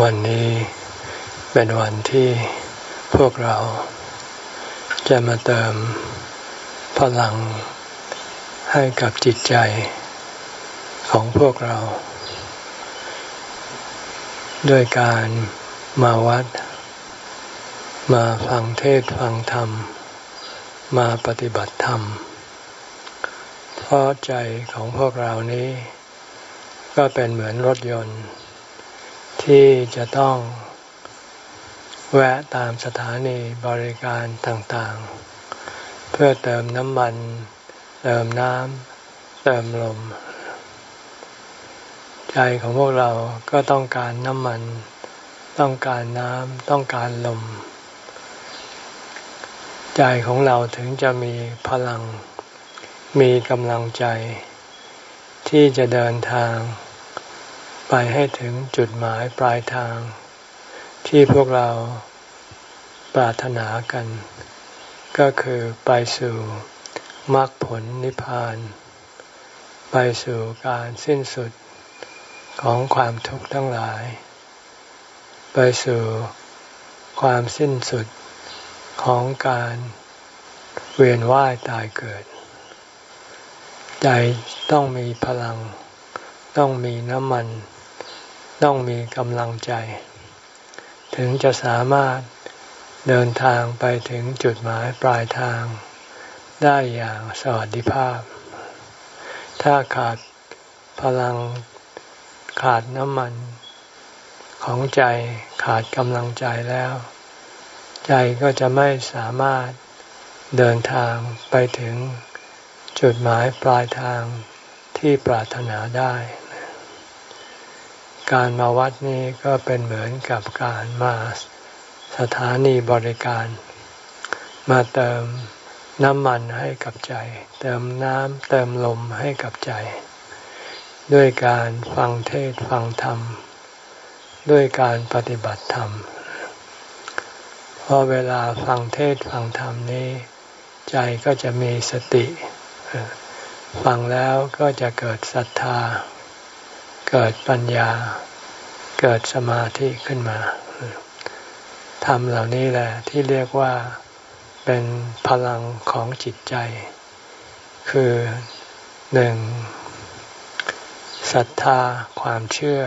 วันนี้เป็นวันที่พวกเราจะมาเติมพลังให้กับจิตใจของพวกเรา ด้วยการมาวัด มาฟังเทศฟังธรรม มาปฏิบัติธรรม เพราะใจของพวกเรานี้ ก็เป็นเหมือนรถยนต์ ที่จะต้องแวะตามสถานีบริการต่างๆ เพื่อเติมน้ำมัน เติมน้ำเติมลม ใจของพวกเราก็ต้องการน้ำมัน ต้องการน้ำต้องการลม ใจของเราถึงจะมีพลัง มีกำลังใจ ที่จะเดินทาง ไปให้ถึงจุดหมายปลายทาง ที่พวกเราปรารถนากัน ก็คือไปสู่มรรคผลนิพพาน ไปสู่การสิ้นสุดของความทุกข์ทั้งหลาย ไปสู่ความสิ้นสุดของการเวียนว่ายตายเกิด ใจต้องมีพลัง ต้องมีน้ำมัน ต้องมีกำลังใจ ถึงจะสามารถเดินทางไปถึงจุดหมายปลายทาง ได้อย่างสวัสดิภาพ ถ้าขาดพลังขาดน้ำมันของใจขาดกำลังใจแล้ว ใจก็จะไม่สามารถเดินทางไปถึงจุดหมายปลายทางที่ปรารถนาได้ การมาวัดนี้ก็เป็นเหมือนกับการมาสถานีบริการ มาเติมน้ำมันให้กับใจ เติมน้ำเติมลมให้กับใจ ด้วยการฟังเทศฟังธรรม ด้วยการปฏิบัติธรรมพอเวลาฟังเทศฟังธรรมนี้ ใจก็จะมีสติ ฟังแล้วก็จะเกิดศรัทธา เกิดปัญญา เกิดสมาธิขึ้นมาธรรมเหล่านี้แหละที่เรียกว่าเป็นพลังของจิตใจ คือหนึ่งศรัทธาความเชื่อ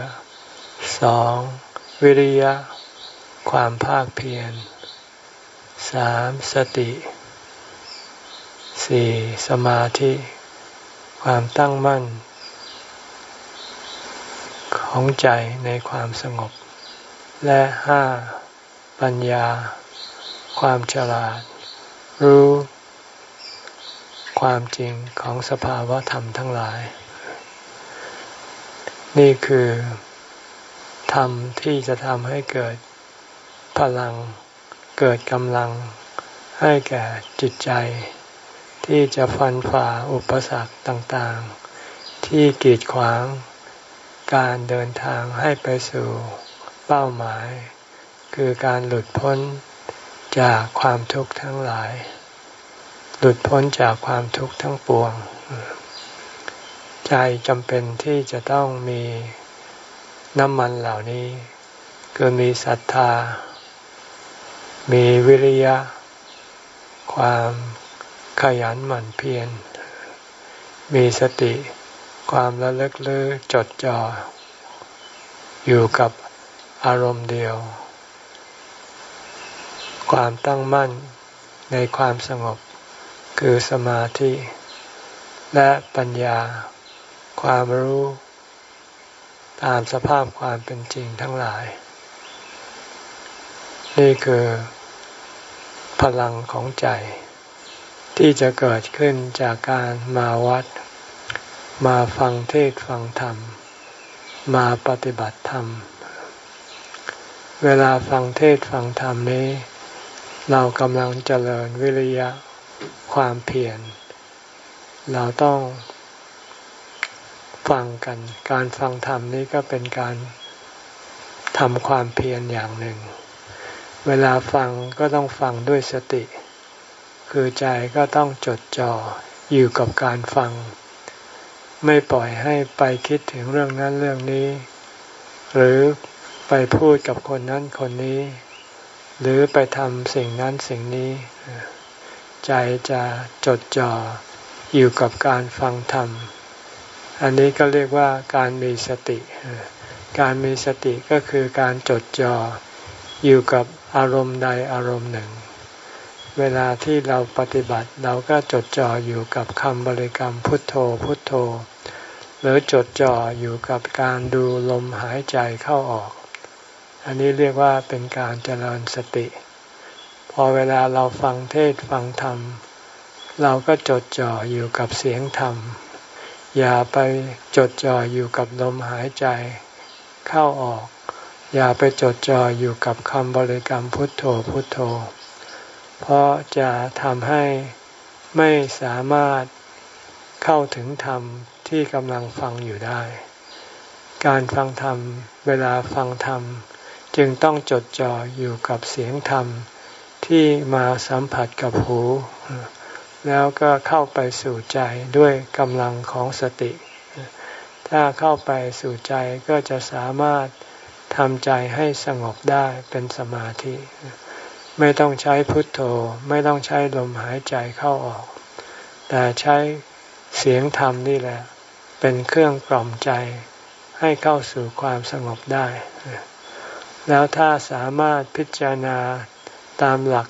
สองวิริยะ ความภาคเพียรสามสติสี่สมาธิ ความตั้งมั่น ของใจในความสงบ และห้าปัญญา ความฉลาด รู้ ความจริงของสภาวะธรรมทั้งหลาย นี่คือธรรมที่จะทำให้เกิดพลัง เกิดกำลังให้แก่จิตใจ ที่จะฟันฝ่าอุปสรรคต่างๆ ที่กีดขวาง การเดินทางให้ไปสู่เป้าหมาย คือการหลุดพ้นจากความทุกข์ทั้งหลาย หลุดพ้นจากความทุกข์ทั้งปวง ใจจำเป็นที่จะต้องมีน้ำมันเหล่านี้ คือมีศรัทธา มีวิริยะ ความขยันหมั่นเพียร มีสติ ความระลึกลือจดจ่ออยู่กับอารมณ์เดียว ความตั้งมั่นในความสงบคือสมาธิ และปัญญา ความรู้ ตามสภาพความเป็นจริงทั้งหลาย นี่คือพลังของใจ ที่จะเกิดขึ้นจากการมาวัด มาฟังเทศฟังธรรม มาปฏิบัติธรรม เวลาฟังเทศฟังธรรมนี้ เรากำลังเจริญวิริยะความเพียรเราต้องฟังกัน การฟังธรรมนี้ก็เป็นการทำความเพียรอย่างหนึ่ง เวลาฟังก็ต้องฟังด้วยสติ คือใจก็ต้องจดจ่ออยู่กับการฟัง ไม่ปล่อยให้ไปคิดถึงเรื่องนั้นเรื่องนี้ หรือไปพูดกับคนนั้นคนนี้ หรือไปทำสิ่งนั้นสิ่งนี้ ใจจะจดจ่ออยู่กับการฟังธรรม อันนี้ก็เรียกว่าการมีสติ การมีสติก็คือการจดจ่ออยู่กับอารมณ์ใดอารมณ์หนึ่ง เวลาที่เราปฏิบัติเราก็จดจ่ออยู่กับคำบริกรรมพุทโธพุทโธ หรือจดจ่ออยู่กับการดูลมหายใจเข้าออก อันนี้เรียกว่าเป็นการเจริญสติ พอเวลาเราฟังเทศฟังธรรม เราก็จดจ่ออยู่กับเสียงธรรม อย่าไปจดจ่ออยู่กับลมหายใจเข้าออก อย่าไปจดจ่ออยู่กับคำบริกรรมพุทโธพุทโธ เพราะจะทำให้ไม่สามารถเข้าถึงธรรมที่กำลังฟังอยู่ได้ การฟังธรรม เวลาฟังธรรม จึงต้องจดจ่ออยู่กับเสียงธรรมที่มาสัมผัสกับหู แล้วก็เข้าไปสู่ใจด้วยกำลังของสติ ถ้าเข้าไปสู่ใจก็จะสามารถทำใจให้สงบได้เป็นสมาธิ ไม่ต้องใช้พุทโธ ไม่ต้องใช้ลมหายใจเข้าออก แต่ใช้เสียงธรรมนี่แหละ เป็นเครื่องกล่อมใจให้เข้าสู่ความสงบได้ แล้วถ้าสามารถพิจารณาตามหลัก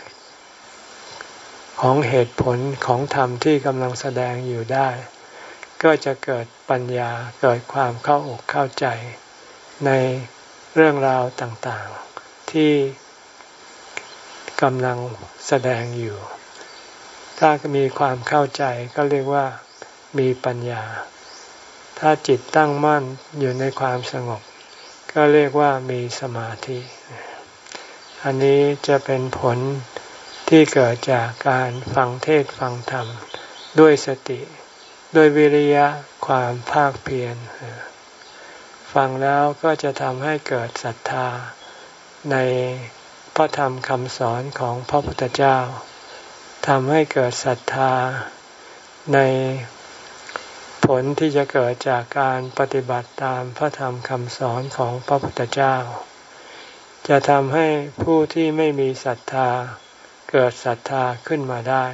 ของเหตุผลของธรรมที่กำลังแสดงอยู่ได้ ก็จะเกิดปัญญาเกิดความเข้าอกเข้าใจในเรื่องราวต่างๆ ที่ กำลังแสดงอยู่ ถ้ามีความเข้าใจก็เรียกว่ามีปัญญา ถ้าจิตตั้งมั่นอยู่ในความสงบ ก็เรียกว่ามีสมาธิ อันนี้จะเป็นผลที่เกิดจากการฟังเทศฟังธรรม ด้วยสติ ด้วยวิริยะความภาคเพียรฟังแล้วก็จะทำให้เกิดศรัทธาใน พระธรรมคำสอนของพระพุทธเจ้าทำให้เกิดศรัทธาในผลที่จะเกิดจากการปฏิบัติตามพระธรรมคำสอนของพระพุทธเจ้า จะทำให้ผู้ที่ไม่มีศรัทธาเกิดศรัทธาขึ้นมาได้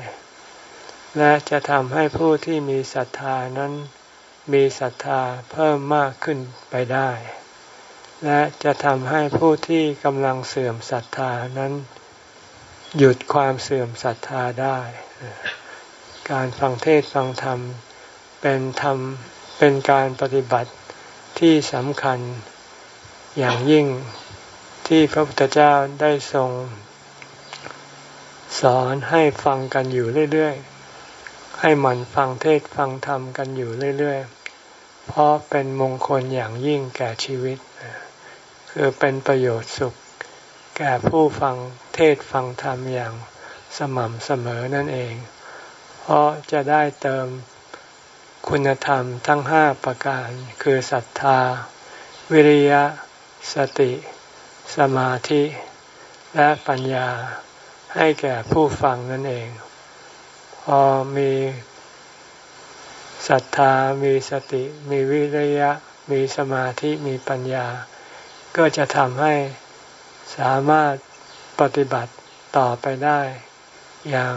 และจะทำให้ผู้ที่มีศรัทธานั้นมีศรัทธาเพิ่มมากขึ้นไปได้ และจะทำให้ผู้ที่กำลังเสื่อมศรัทธานั้น หยุดความเสื่อมศรัทธาได้ การฟังเทศฟังธรรมเป็นธรรมเป็นการปฏิบัติที่สำคัญอย่างยิ่งที่พระพุทธเจ้าได้ทรง สอนให้ฟังกันอยู่เรื่อยๆ ให้มันฟังเทศฟังธรรมกันอยู่เรื่อยๆ เพราะเป็นมงคลอย่างยิ่งแก่ชีวิต คือเป็นประโยชน์สุข แก่ผู้ฟังเทศฟังธรรมอย่างสม่ำเสมอนั่นเอง เพราะจะได้เติมคุณธรรมทั้งห้าประการ คือศรัทธา วิริยะ สติ สมาธิ และปัญญาให้แก่ผู้ฟังนั่นเอง พอมีศรัทธา มีสติ มีวิริยะ มีสมาธิ มีปัญญา ก็จะทำให้สามารถปฏิบัติต่อไปได้อย่าง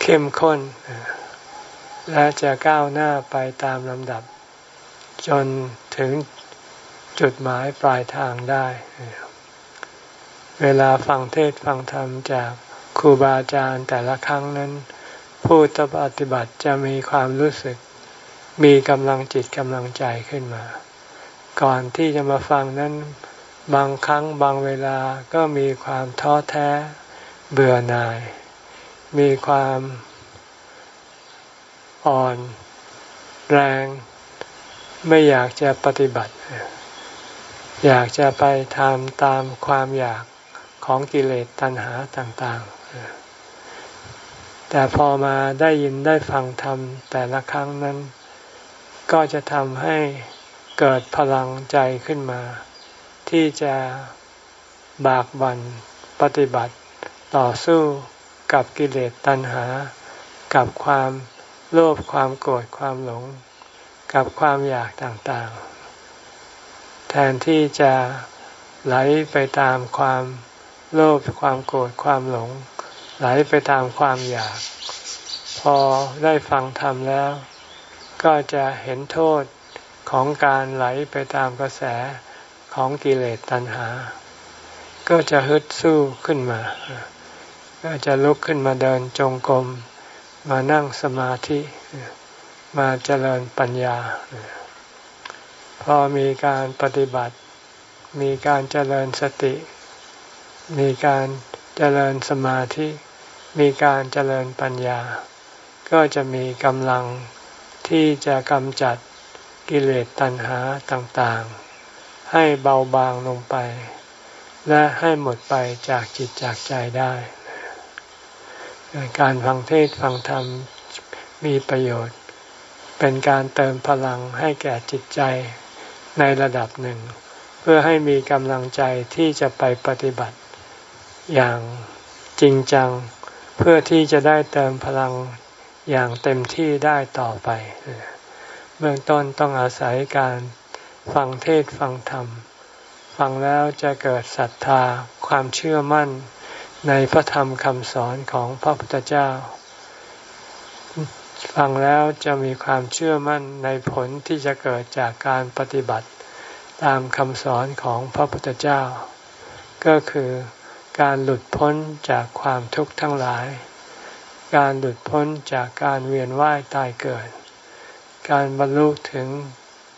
เข้มข้น และจะก้าวหน้าไปตามลำดับ จนถึงจุดหมายปลายทางได้ เวลาฟังเทศฟังธรรมจากครูบาอาจารย์แต่ละครั้งนั้น ผู้ปฏิบัติจะมีความรู้สึก มีกำลังจิตกำลังใจขึ้นมา ก่อนที่จะมาฟังนั้น บางครั้งบางเวลาก็มีความท้อแท้ เบื่อหน่าย มีความอ่อน แรง ไม่อยากจะปฏิบัติ อยากจะไปทำตามความอยากของกิเลสตัณหาต่าง ๆ แต่พอมาได้ยินได้ฟังธรรมแต่ละครั้งนั้น ก็จะทำให้ เกิดพลังใจขึ้นมา ที่จะบากบั่นปฏิบัติต่อสู้กับกิเลสตัณหา กับความโลภความโกรธความหลง กับความอยากต่างๆ แทนที่จะไหลไปตามความโลภความโกรธความหลง ไหลไปตามความอยาก พอได้ฟังธรรมแล้ว ก็จะเห็นโทษ ของการไหลไปตามกระแสของกิเลสตัณหา ก็จะฮึดสู้ขึ้นมา ก็จะลุกขึ้นมาเดินจงกรม มานั่งสมาธิ มาเจริญปัญญา พอมีการปฏิบัติ มีการเจริญสติ มีการเจริญสมาธิ มีการเจริญปัญญา ก็จะมีกำลังที่จะกำจัด กิเลสตัณหาต่างๆ ให้เบาบางลงไป และให้หมดไปจากจิตจากใจได้ การฟังเทศฟังธรรมมีประโยชน์ เป็นการเติมพลังให้แก่จิตใจในระดับหนึ่ง เพื่อให้มีกำลังใจที่จะไปปฏิบัติ อย่างจริงจัง เพื่อที่จะได้เติมพลังอย่างเต็มที่ได้ต่อไป เบื้องต้นต้องอาศัยการฟังเทศฟังธรรม ฟังแล้วจะเกิดศรัทธาความเชื่อมั่นในพระธรรมคำสอนของพระพุทธเจ้า ฟังแล้วจะมีความเชื่อมั่นในผลที่จะเกิดจากการปฏิบัติตามคำสอนของพระพุทธเจ้า ก็คือการหลุดพ้นจากความทุกข์ทั้งหลาย การหลุดพ้นจากการเวียนว่ายตายเกิด การบรรลุถึง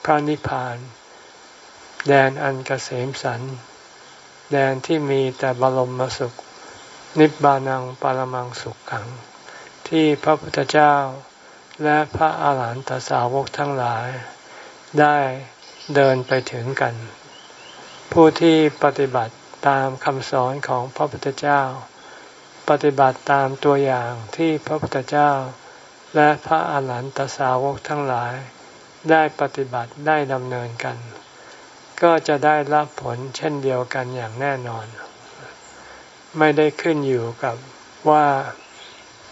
พระนิพพาน แดนอันกเกษมสัน แดนที่มีแต่บรมสุข นิบานังปรมังสุขขัง ที่พระพุทธเจ้าและพระอาหารหันตสาวกทั้งหลาย ได้เดินไปถึงกัน ผู้ที่ปฏิบัติตามคำสอนของพระพุทธเจ้า ปฏิบัติตามตัวอย่างที่พระพุทธเจ้า และพระอาหารหันตสาวกทั้งหลายได้ปฏิบัติได้ดำเนินกัน ก็จะได้รับผลเช่นเดียวกันอย่างแน่นอน ไม่ได้ขึ้นอยู่กับว่า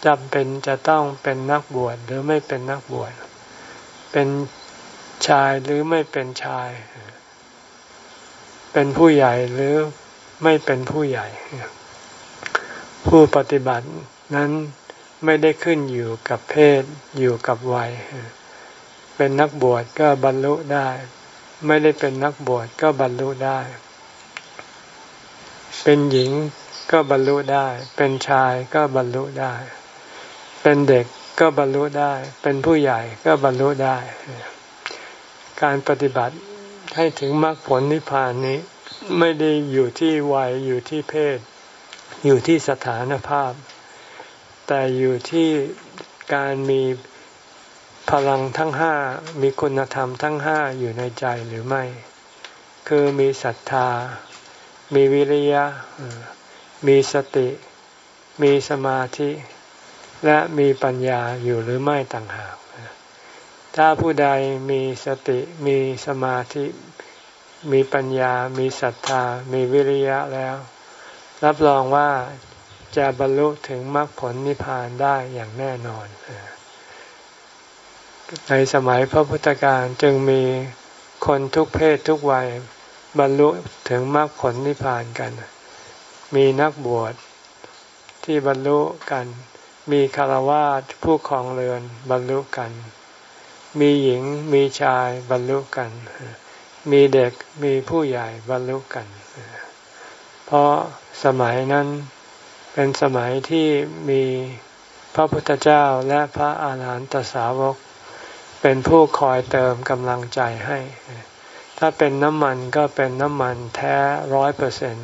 จำเป็นจะต้องเป็นนักบวชหรือไม่เป็นนักบวช เป็นชายหรือไม่เป็นชาย เป็นผู้ใหญ่หรือไม่เป็นผู้ใหญ่ ผู้ปฏิบัตินั้น ไม่ได้ขึ้นอยู่กับเพศอยู่กับวัย เป็นนักบวชก็บรรลุได้ ไม่ได้เป็นนักบวชก็บรรลุได้ เป็นหญิงก็บรรลุได้ เป็นชายก็บรรลุได้ เป็นเด็กก็บรรลุได้ เป็นผู้ใหญ่ก็บรรลุได้ การปฏิบัติให้ถึงมรรคผลนิพพานนี้ ไม่ได้อยู่ที่วัยอยู่ที่เพศ อยู่ที่สถานภาพ แต่อยู่ที่การมีพลังทั้งห้ามีคุณธรรมทั้งห้าอยู่ในใจหรือไม่ คือมีศรัทธา มีวิริยะ มีสติ มีสมาธิ และมีปัญญาอยู่หรือไม่ต่างหาก ถ้าผู้ใดมีสติมีสมาธิ มีปัญญา มีศรัทธา มีวิริยะแล้ว รับรองว่า จะบรรลุถึงมรรคผลนิพพานได้อย่างแน่นอน ในสมัยพระพุทธการจึงมีคนทุกเพศทุกวัยบรรลุถึงมรรคผลนิพพานกัน มีนักบวชที่บรรลุกัน มีคารวะผู้ครองเรือนบรรลุกัน มีหญิงมีชายบรรลุกัน มีเด็กมีผู้ใหญ่บรรลุกัน เพราะสมัยนั้น เป็นสมัยที่มีพระพุทธเจ้าและพระอาหารหันตสาวก เป็นผู้คอยเติมกำลังใจให้ ถ้าเป็นน้ำมันก็เป็นน้ำมันแท้ร้อยเปอร์เซ็น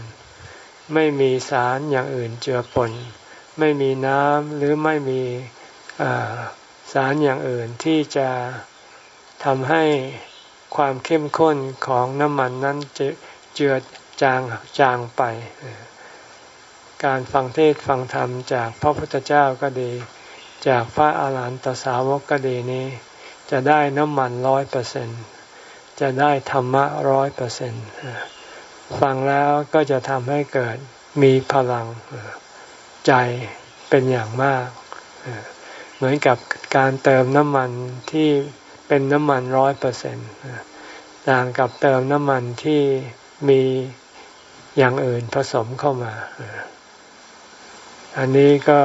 ไม่มีสารอย่างอื่นเจือปน ไม่มีน้ำหรือไม่มีสารอย่างอื่นที่จะทำให้ความเข้มข้นของน้ำมันนั้นเจือจางจางไป การฟังเทศฟังธรรมจากพระพุทธเจ้าก็ดี จากพระอาหารหันตสาวกก็ดีนี้ จะได้น้ำมันร้อยเปอร์เซ็นจะได้ธรรมะร้อยเปอร์เซ็นฟังแล้วก็จะทำให้เกิดมีพลังใจเป็นอย่างมาก เหมือนกับการเติมน้ำมันที่เป็นน้ำมันร้อยเปอร์เซ็นต่างกับเติมน้ำมันที่มีอย่างอื่นผสมเข้ามา อันนี้ก็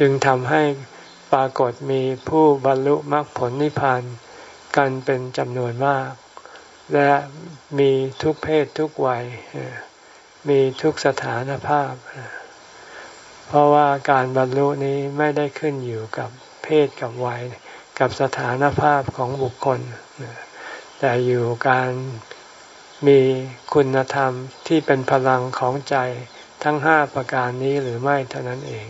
จึงทำให้ปรากฏมีผู้บรรลุมรรคผลนิพพานกันเป็นจำนวนมาก และมีทุกเพศทุกวัย มีทุกสถานภาพ เพราะว่าการบรรลุนี้ไม่ได้ขึ้นอยู่กับเพศกับวัย กับสถานภาพของบุคคล แต่อยู่การมีคุณธรรมที่เป็นพลังของใจ ทั้งห้าประการนี้หรือไม่เท่านั้นเอง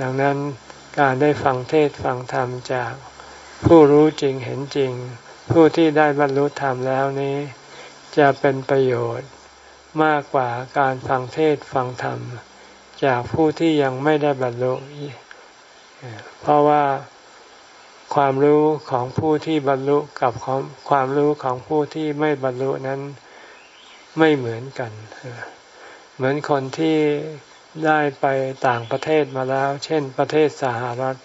ดังนั้นการได้ฟังเทศฟังธรรมจากผู้รู้จริงเห็นจริง ผู้ที่ได้บรรลุธรรมแล้วนี้ จะเป็นประโยชน์มากกว่าการฟังเทศฟังธรรม จากผู้ที่ยังไม่ได้บรรลุ เพราะว่าความรู้ของผู้ที่บรรลุกับความรู้ของผู้ที่ไม่บรรลุนั้นไม่เหมือนกัน เหมือนคนที่ได้ไปต่างประเทศมาแล้ว เช่นประเทศสหรัฐ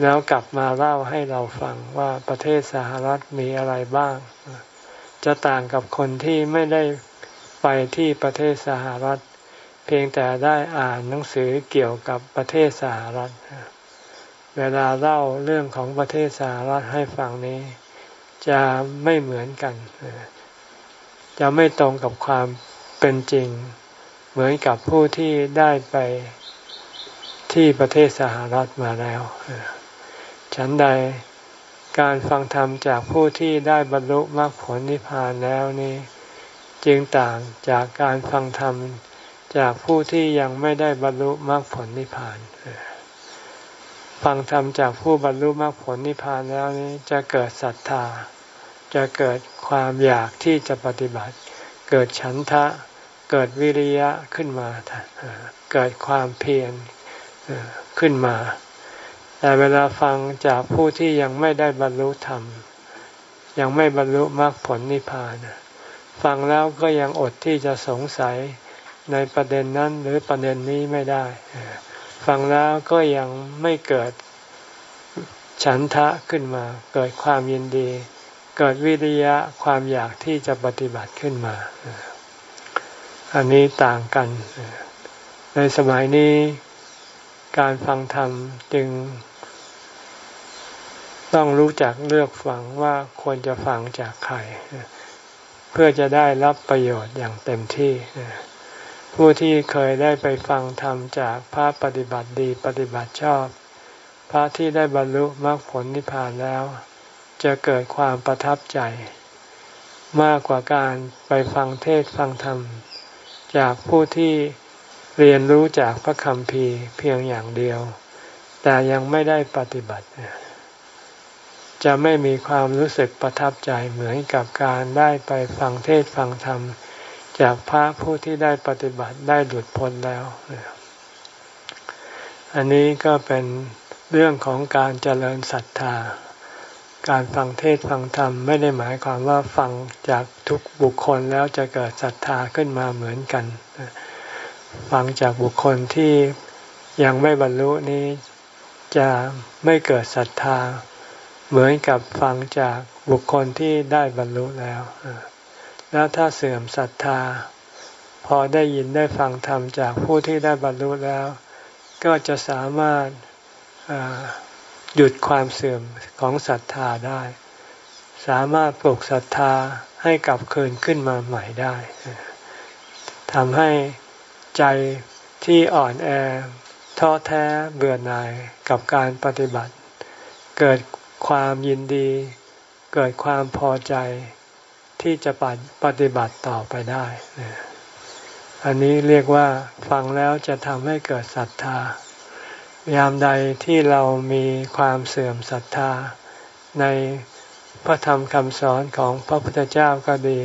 แล้วกลับมาเล่าให้เราฟังว่าประเทศสหรัฐมีอะไรบ้าง จะต่างกับคนที่ไม่ได้ไปที่ประเทศสหรัฐ เพียงแต่ได้อ่านหนังสือเกี่ยวกับประเทศสหรัฐ เวลาเล่าเรื่องของประเทศสหรัฐให้ฟังนี้ จะไม่เหมือนกัน จะไม่ตรงกับความ เป็นจริง เหมือนกับผู้ที่ได้ไปที่ประเทศสหรัฐมาแล้วฉันใดการฟังธรรมจากผู้ที่ได้บรรลุมรรคผลนิพพานแล้วนี้ จึงต่างจากการฟังธรรมจากผู้ที่ยังไม่ได้บรรลุมรรคผลนิพพาน ฟังธรรมจากผู้บรรลุมรรคผลนิพพานแล้วนี้จะเกิดศรัทธา จะเกิดความอยากที่จะปฏิบัติ เกิดฉันทะ เกิดวิริยะขึ้นมาเกิดความเพียรขึ้นมา แต่เวลาฟังจากผู้ที่ยังไม่ได้บรรลุธรรม ยังไม่บรรลุมรรคผลนิพพานฟังแล้วก็ยังอดที่จะสงสัยในประเด็นนั้นหรือประเด็นนี้ไม่ได้ ฟังแล้วก็ยังไม่เกิดฉันทะขึ้นมา เกิดความยินดี เกิดวิริยะความอยากที่จะปฏิบัติขึ้นมา อันนี้ต่างกัน ในสมัยนี้การฟังธรรมจึง ต้องรู้จักเลือกฟังว่าควรจะฟังจากใคร เพื่อจะได้รับประโยชน์อย่างเต็มที่ ผู้ที่เคยได้ไปฟังธรรมจากพระปฏิบัติดีปฏิบัติชอบ พระที่ได้บรรลุมรรคผลนิพพานแล้ว จะเกิดความประทับใจ มากกว่าการไปฟังเทศฟังธรรม จากผู้ที่เรียนรู้จากพระคำพีเพียงอย่างเดียว แต่ยังไม่ได้ปฏิบัติ จะไม่มีความรู้สึกประทับใจเหมือนกับการได้ไปฟังเทศฟังธรรม จากพระผู้ที่ได้ปฏิบัติได้หลุดพ้นแล้ว อันนี้ก็เป็นเรื่องของการเจริญศรัทธา การฟังเทศฟังธรรมไม่ได้หมายความว่าฟังจากทุกบุคคลแล้วจะเกิดศรัทธาขึ้นมาเหมือนกัน ฟังจากบุคคลที่ยังไม่บรรลุนี้จะไม่เกิดศรัทธา เหมือนกับฟังจากบุคคลที่ได้บรรลุแล้ว แล้วถ้าเสื่อมศรัทธา พอได้ยินได้ฟังธรรมจากผู้ที่ได้บรรลุแล้ว ก็จะสามารถ หยุดความเสื่อมของศรัทธาได้ สามารถปลุกศรัทธาให้กลับคืนขึ้นมาใหม่ได้ทำให้ใจที่อ่อนแอท้อแท้เบื่อหน่ายกับการปฏิบัติ เกิดความยินดี เกิดความพอใจที่จะปฏิบัติต่อไปได้ อันนี้เรียกว่าฟังแล้วจะทำให้เกิดศรัทธา ยามใดที่เรามีความเสื่อมศรัทธา ในพระธรรมคำสอนของพระพุทธเจ้าก็ดี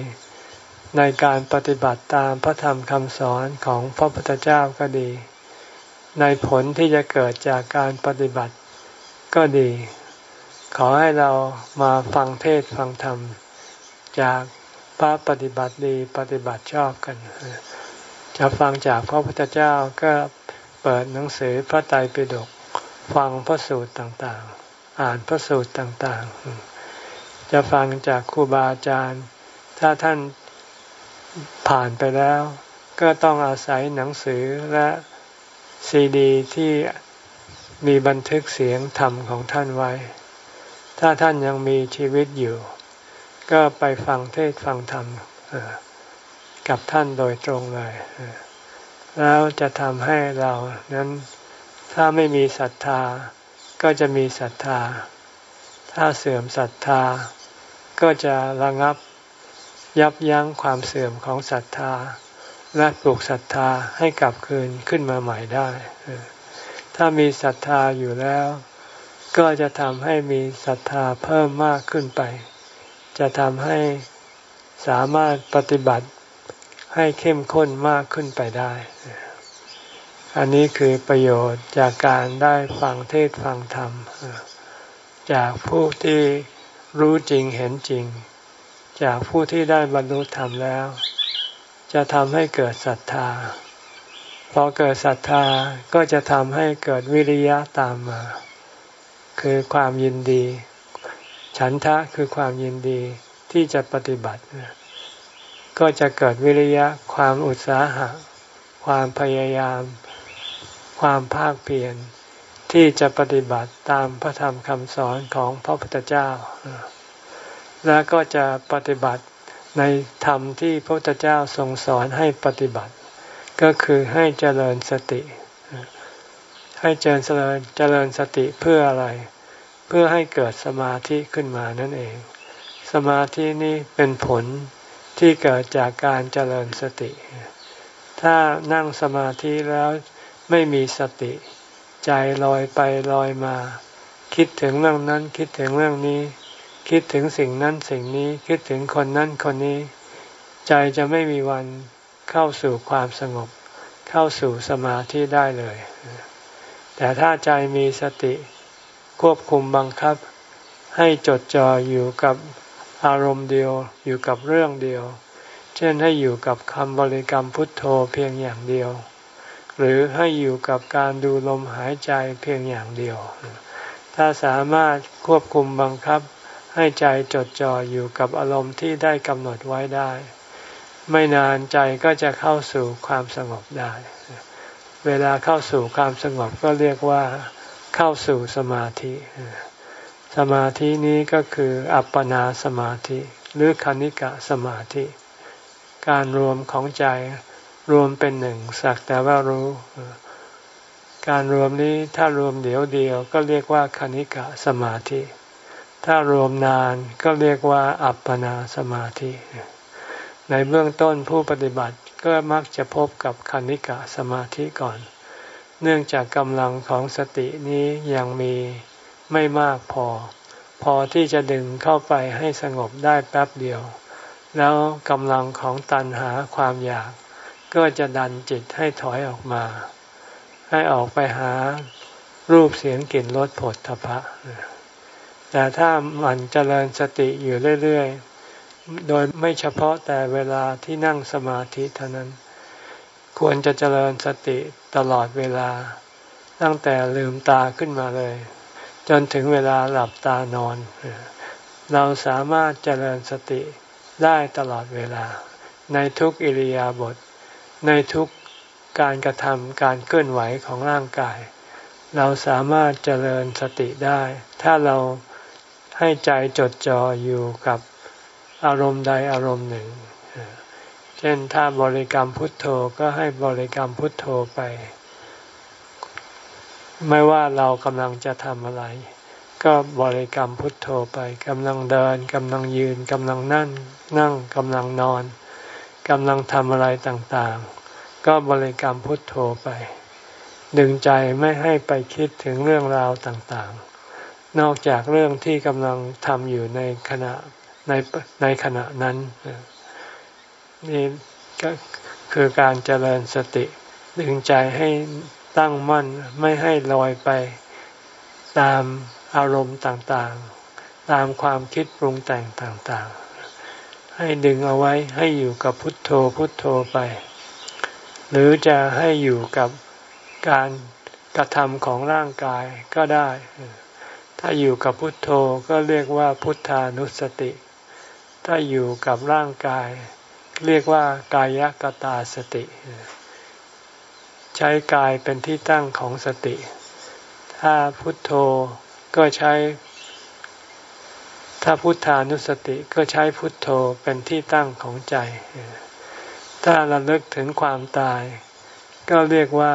ในการปฏิบัติตามพระธรรมคำสอนของพระพุทธเจ้าก็ดี ในผลที่จะเกิดจากการปฏิบัติก็ดี ขอให้เรามาฟังเทศฟังธรรม จากพระปฏิบัติดีปฏิบัติชอบกัน จะฟังจากพระพุทธเจ้าก็ เปิดหนังสือพระไตรปิฎกฟังพระสูตรต่างๆ อ่านพระสูตรต่างๆ จะฟังจากครูบาอาจารย์ ถ้าท่านผ่านไปแล้ว ก็ต้องอาศัยหนังสือและซีดีที่มีบันทึกเสียงธรรมของท่านไว้ ถ้าท่านยังมีชีวิตอยู่ ก็ไปฟังเทศฟังธรรมกับท่านโดยตรงเลย แล้วจะทำให้เรานั้นถ้าไม่มีศรัทธา ก็จะมีศรัทธา ถ้าเสื่อมศรัทธา ก็จะระงับยับยั้งความเสื่อมของศรัทธา และปลุกศรัทธาให้กลับคืนขึ้นมาใหม่ได้ ถ้ามีศรัทธาอยู่แล้ว ก็จะทำให้มีศรัทธาเพิ่มมากขึ้นไป จะทำให้สามารถปฏิบัติ ให้เข้มข้นมากขึ้นไปได้ อันนี้คือประโยชน์จากการได้ฟังเทศฟังธรรม จากผู้ที่รู้จริงเห็นจริง จากผู้ที่ได้บรรลุธรรมแล้ว จะทำให้เกิดศรัทธา พอเกิดศรัทธาก็จะทำให้เกิดวิริยะตามมา คือความยินดี ฉันทะคือความยินดีที่จะปฏิบัติ ก็จะเกิดวิริยะความอุตสาหะ ความพยายาม ความภาคเพียรที่จะปฏิบัติตามพระธรรมคำสอนของพระพุทธเจ้า และก็จะปฏิบัติในธรรมที่พระพุทธเจ้าทรงสอนให้ปฏิบัติ ก็คือให้เจริญสติ ให้เจริญเจริญสติเพื่ออะไร เพื่อให้เกิดสมาธิขึ้นมานั่นเอง สมาธินี้เป็นผล ที่เกิดจากการเจริญสติ ถ้านั่งสมาธิแล้วไม่มีสติ ใจลอยไปลอยมา คิดถึงเรื่องนั้นคิดถึงเรื่องนี้ คิดถึงสิ่งนั้นสิ่งนี้คิดถึงคนนั้นคนนี้ ใจจะไม่มีวันเข้าสู่ความสงบ เข้าสู่สมาธิได้เลย แต่ถ้าใจมีสติควบคุมบังคับให้จดจ่ออยู่กับ อารมณ์เดียวอยู่กับเรื่องเดียว เช่นให้อยู่กับคำบริกรรมพุทโธเพียงอย่างเดียว หรือให้อยู่กับการดูลมหายใจเพียงอย่างเดียว ถ้าสามารถควบคุมบังคับให้ใจจดจ่ออยู่กับอารมณ์ที่ได้กำหนดไว้ได้ ไม่นานใจก็จะเข้าสู่ความสงบได้ เวลาเข้าสู่ความสงบก็เรียกว่าเข้าสู่สมาธิ สมาธินี้ก็คืออัปปนาสมาธิ หรือคณิกะสมาธิ การรวมของใจรวมเป็นหนึ่งสักแต่ว่ารู้ การรวมนี้ถ้ารวมเดียวเดียวก็เรียกว่าคณิกะสมาธิ ถ้ารวมนานก็เรียกว่าอัปปนาสมาธิ ในเบื้องต้นผู้ปฏิบัติก็มักจะพบกับคณิกะสมาธิก่อน เนื่องจากกำลังของสตินี้ยังมี ไม่มากพอ พอที่จะดึงเข้าไปให้สงบได้แป๊บเดียว แล้วกำลังของตันหาความอยาก ก็จะดันจิตให้ถอยออกมา ให้ออกไปหารูปเสียงกลิ่นรสผลทพะ แต่ถ้ามันเจริญสติอยู่เรื่อยๆ โดยไม่เฉพาะแต่เวลาที่นั่งสมาธิเท่านั้น ควรจะเจริญสติตลอดเวลา ตั้งแต่ลืมตาขึ้นมาเลย จนถึงเวลาหลับตานอน เราสามารถเจริญสติได้ตลอดเวลา ในทุกอิริยาบถในทุกการกระทำการเคลื่อนไหวของร่างกาย เราสามารถเจริญสติได้ ถ้าเราให้ใจจดจ่ออยู่กับอารมณ์ใดอารมณ์หนึ่ง เช่นถ้าบริกรรมพุทโธก็ให้บริกรรมพุทโธไป ไม่ว่าเรากำลังจะทำอะไร ก็บริกรรมพุทโธไปกำลังเดินกำลังยืนกำลังนั่งนั่งกำลังนอนกำลังทำอะไรต่างๆ ก็บริกรรมพุทโธไป ดึงใจไม่ให้ไปคิดถึงเรื่องราวต่างๆ นอกจากเรื่องที่กำลังทำอยู่ในขณะในในขณะนั้นนี่ก็คือการเจริญสติ ดึงใจให้ ตั้งมั่นไม่ให้ลอยไปตามอารมณ์ต่างๆ ตามความคิดปรุงแต่งต่างๆ ให้ดึงเอาไว้ให้อยู่กับพุทโธพุทโธไป หรือจะให้อยู่กับการกระทำของร่างกายก็ได้ ถ้าอยู่กับพุทโธก็เรียกว่าพุทธานุสติ ถ้าอยู่กับร่างกาย เรียกว่ากายกตาสติ ใช้กายเป็นที่ตั้งของสติ ถ้าพุทโธก็ใช้ ถ้าพุทธานุสติก็ใช้พุทโธเป็นที่ตั้งของใจ ถ้าระลึกถึงความตาย ก็เรียกว่า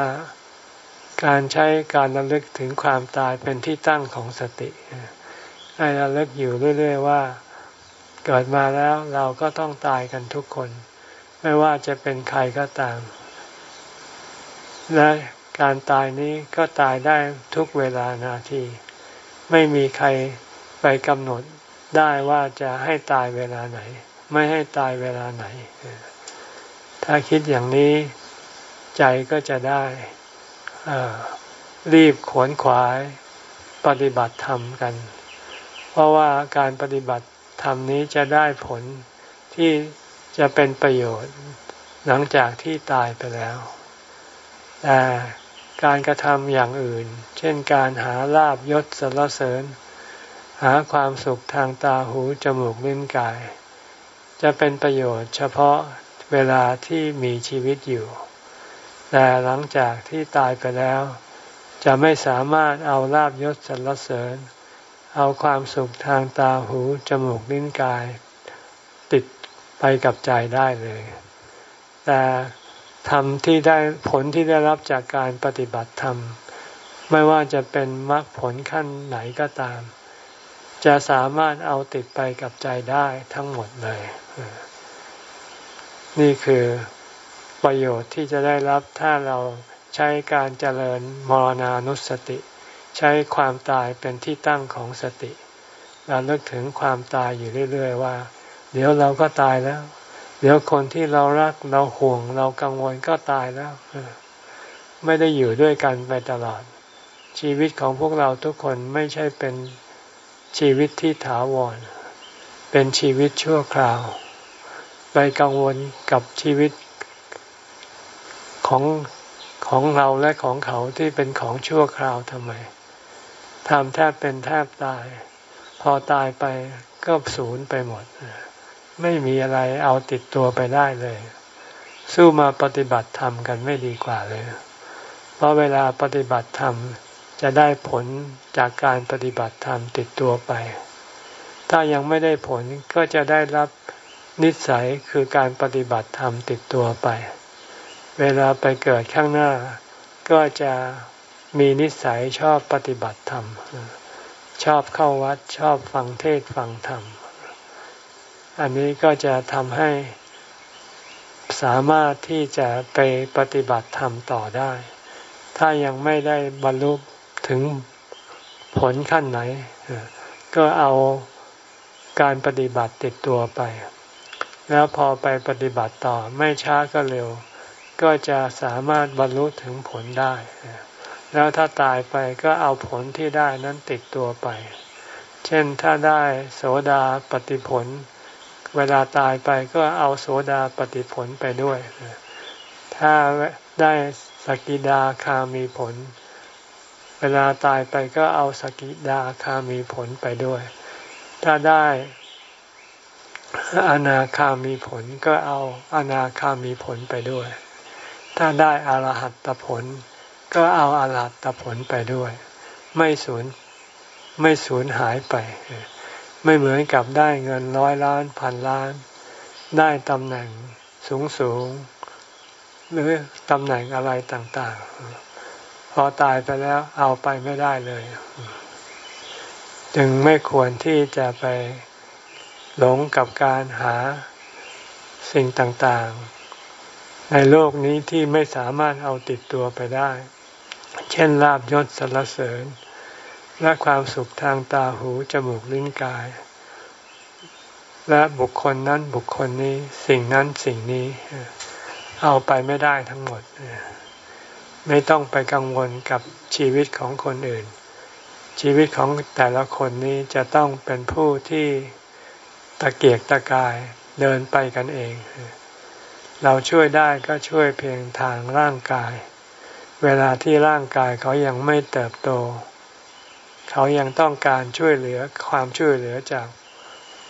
การใช้การระลึกถึงความตายเป็นที่ตั้งของสติให้ระลึกอยู่เรื่อย ๆ ว่า เกิดมาแล้วเราก็ต้องตายกันทุกคน ไม่ว่าจะเป็นใครก็ตาม และการตายนี้ก็ตายได้ทุกเวลานาที ไม่มีใครไปกำหนดได้ว่าจะให้ตายเวลาไหน ไม่ให้ตายเวลาไหน ถ้าคิดอย่างนี้ใจก็จะได้รีบขวนขวายปฏิบัติธรรมกัน เพราะว่าการปฏิบัติธรรมนี้จะได้ผลที่จะเป็นประโยชน์หลังจากที่ตายไปแล้ว แต่การกระทำอย่างอื่น เช่นการหาลาบยศสรรเสริญ หาความสุขทางตาหูจมูกลิ้นกาย จะเป็นประโยชน์เฉพาะเวลาที่มีชีวิตอยู่ แต่หลังจากที่ตายไปแล้ว จะไม่สามารถเอาลาบยศสรรเสริญ เอาความสุขทางตาหูจมูกลิ้นกาย ติดไปกับใจได้เลย แต่ ธรรมที่ได้ผลที่ได้รับจากการปฏิบัติธรรม ไม่ว่าจะเป็นมรรคผลขั้นไหนก็ตาม จะสามารถเอาติดไปกับใจได้ทั้งหมดเลย นี่คือประโยชน์ที่จะได้รับถ้าเราใช้การเจริญมรณานุสติ ใช้ความตายเป็นที่ตั้งของสติเราเลิกถึงความตายอยู่เรื่อย ๆ ว่า เดี๋ยวเราก็ตายแล้ว เดี๋ยวคนที่เรารักเราห่วงเรากังวลก็ตายแล้วไม่ได้อยู่ด้วยกันไปตลอด ชีวิตของพวกเราทุกคนไม่ใช่เป็นชีวิตที่ถาวร เป็นชีวิตชั่วคราว ไปกังวลกับชีวิตของของเราและของเขาที่เป็นของชั่วคราวทำไมทำแทบเป็นแทบตาย พอตายไปก็สูญไปหมด ไม่มีอะไรเอาติดตัวไปได้เลย สู้มาปฏิบัติธรรมกันไม่ดีกว่าเลย เพราะเวลาปฏิบัติธรรมจะได้ผลจากการปฏิบัติธรรมติดตัวไป ถ้ายังไม่ได้ผลก็จะได้รับนิสัยคือการปฏิบัติธรรมติดตัวไป เวลาไปเกิดข้างหน้า ก็จะมีนิสัยชอบปฏิบัติธรรม ชอบเข้าวัดชอบฟังเทศฟังธรรม อันนี้ก็จะทำให้สามารถที่จะไปปฏิบัติธรรมต่อได้ ถ้ายังไม่ได้บรรลุถึงผลขั้นไหน ก็เอาการปฏิบัติติดตัวไป แล้วพอไปปฏิบัติต่อไม่ช้าก็เร็ว ก็จะสามารถบรรลุถึงผลได้ แล้วถ้าตายไปก็เอาผลที่ได้นั้นติดตัวไป เช่นถ้าได้โสดาปฏิผล เวลาตายไปก็เอาโสดาปฏิผลไปด้วย ถ้าได้สกิดาคามีผล เวลาตายไปก็เอาสกิดาคามีผลไปด้วย ถ้าได้อนาคามีผลก็เอาอนาคามีผลไปด้วย ถ้าได้อรหัตผล ก็เอาอรหัตผลไปด้วย ไม่สูญไม่สูญหายไป ไม่เหมือนกับได้เงินร้อยล้านพันล้าน ได้ตำแหน่งสูงสูง หรือตำแหน่งอะไรต่างๆ พอตายไปแล้วเอาไปไม่ได้เลย จึงไม่ควรที่จะไปหลงกับการหาสิ่งต่างๆ ในโลกนี้ที่ไม่สามารถเอาติดตัวไปได้ เช่นลาบยศสรรเสริญ และความสุขทางตาหูจมูกลิ้นกาย และบุคคลนั้นบุคคลนี้สิ่งนั้นสิ่งนี้ เอาไปไม่ได้ทั้งหมด ไม่ต้องไปกังวลกับชีวิตของคนอื่น ชีวิตของแต่ละคนนี้จะต้องเป็นผู้ที่ตะเกียกตะกายเดินไปกันเอง เราช่วยได้ก็ช่วยเพียงทางร่างกาย เวลาที่ร่างกายเขายังไม่เติบโต เขายังต้องการช่วยเหลือความช่วยเหลือจาก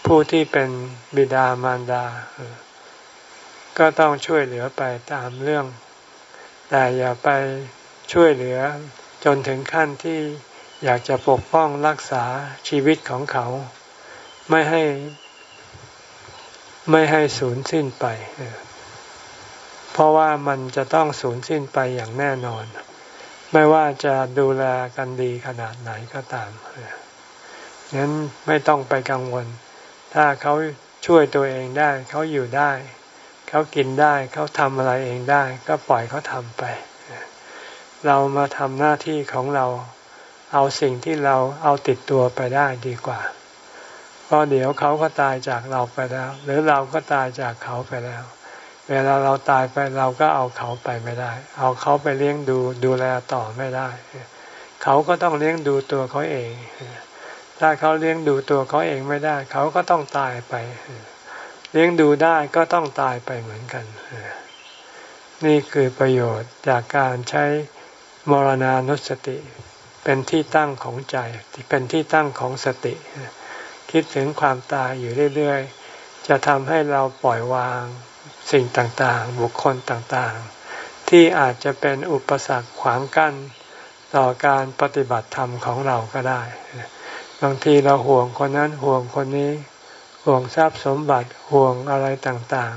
ผู้ที่เป็นบิดามารดา ก็ต้องช่วยเหลือไปตามเรื่อง แต่อย่าไปช่วยเหลือจนถึงขั้นที่อยากจะปกป้องรักษาชีวิตของเขา ไม่ให้ ไม่ให้สูญสิ้นไป เพราะว่ามันจะต้องสูญสิ้นไปอย่างแน่นอน ไม่ว่าจะดูแลกันดีขนาดไหนก็ตามนั้นไม่ต้องไปกังวล ถ้าเขาช่วยตัวเองได้ เขาอยู่ได้ เขากินได้ เขาทำอะไรเองได้ ก็ปล่อยเขาทำไป เรามาทำหน้าที่ของเรา เอาสิ่งที่เราเอาติดตัวไปได้ดีกว่าเพราะเดี๋ยวเขาก็ตายจากเราไปแล้ว หรือเราก็ตายจากเขาไปแล้ว เวลาเราตายไปเราก็เอาเขาไปไม่ได้ เอาเขาไปเลี้ยงดูดูแลต่อไม่ได้ เขาก็ต้องเลี้ยงดูตัวเขาเอง ถ้าเขาเลี้ยงดูตัวเขาเองไม่ได้ เขาก็ต้องตายไป เลี้ยงดูได้ก็ต้องตายไปเหมือนกัน นี่คือประโยชน์จากการใช้มรณานุสติ เป็นที่ตั้งของใจ เป็นที่ตั้งของสติ คิดถึงความตายอยู่เรื่อยๆ จะทำให้เราปล่อยวาง สิ่งต่างๆ บุคคลต่างๆ ที่อาจจะเป็นอุปสรรคขวางกั้นต่อการปฏิบัติธรรมของเราก็ได้ บางทีเราห่วงคนนั้นห่วงคนนี้ ห่วงทรัพย์สมบัติห่วงอะไรต่าง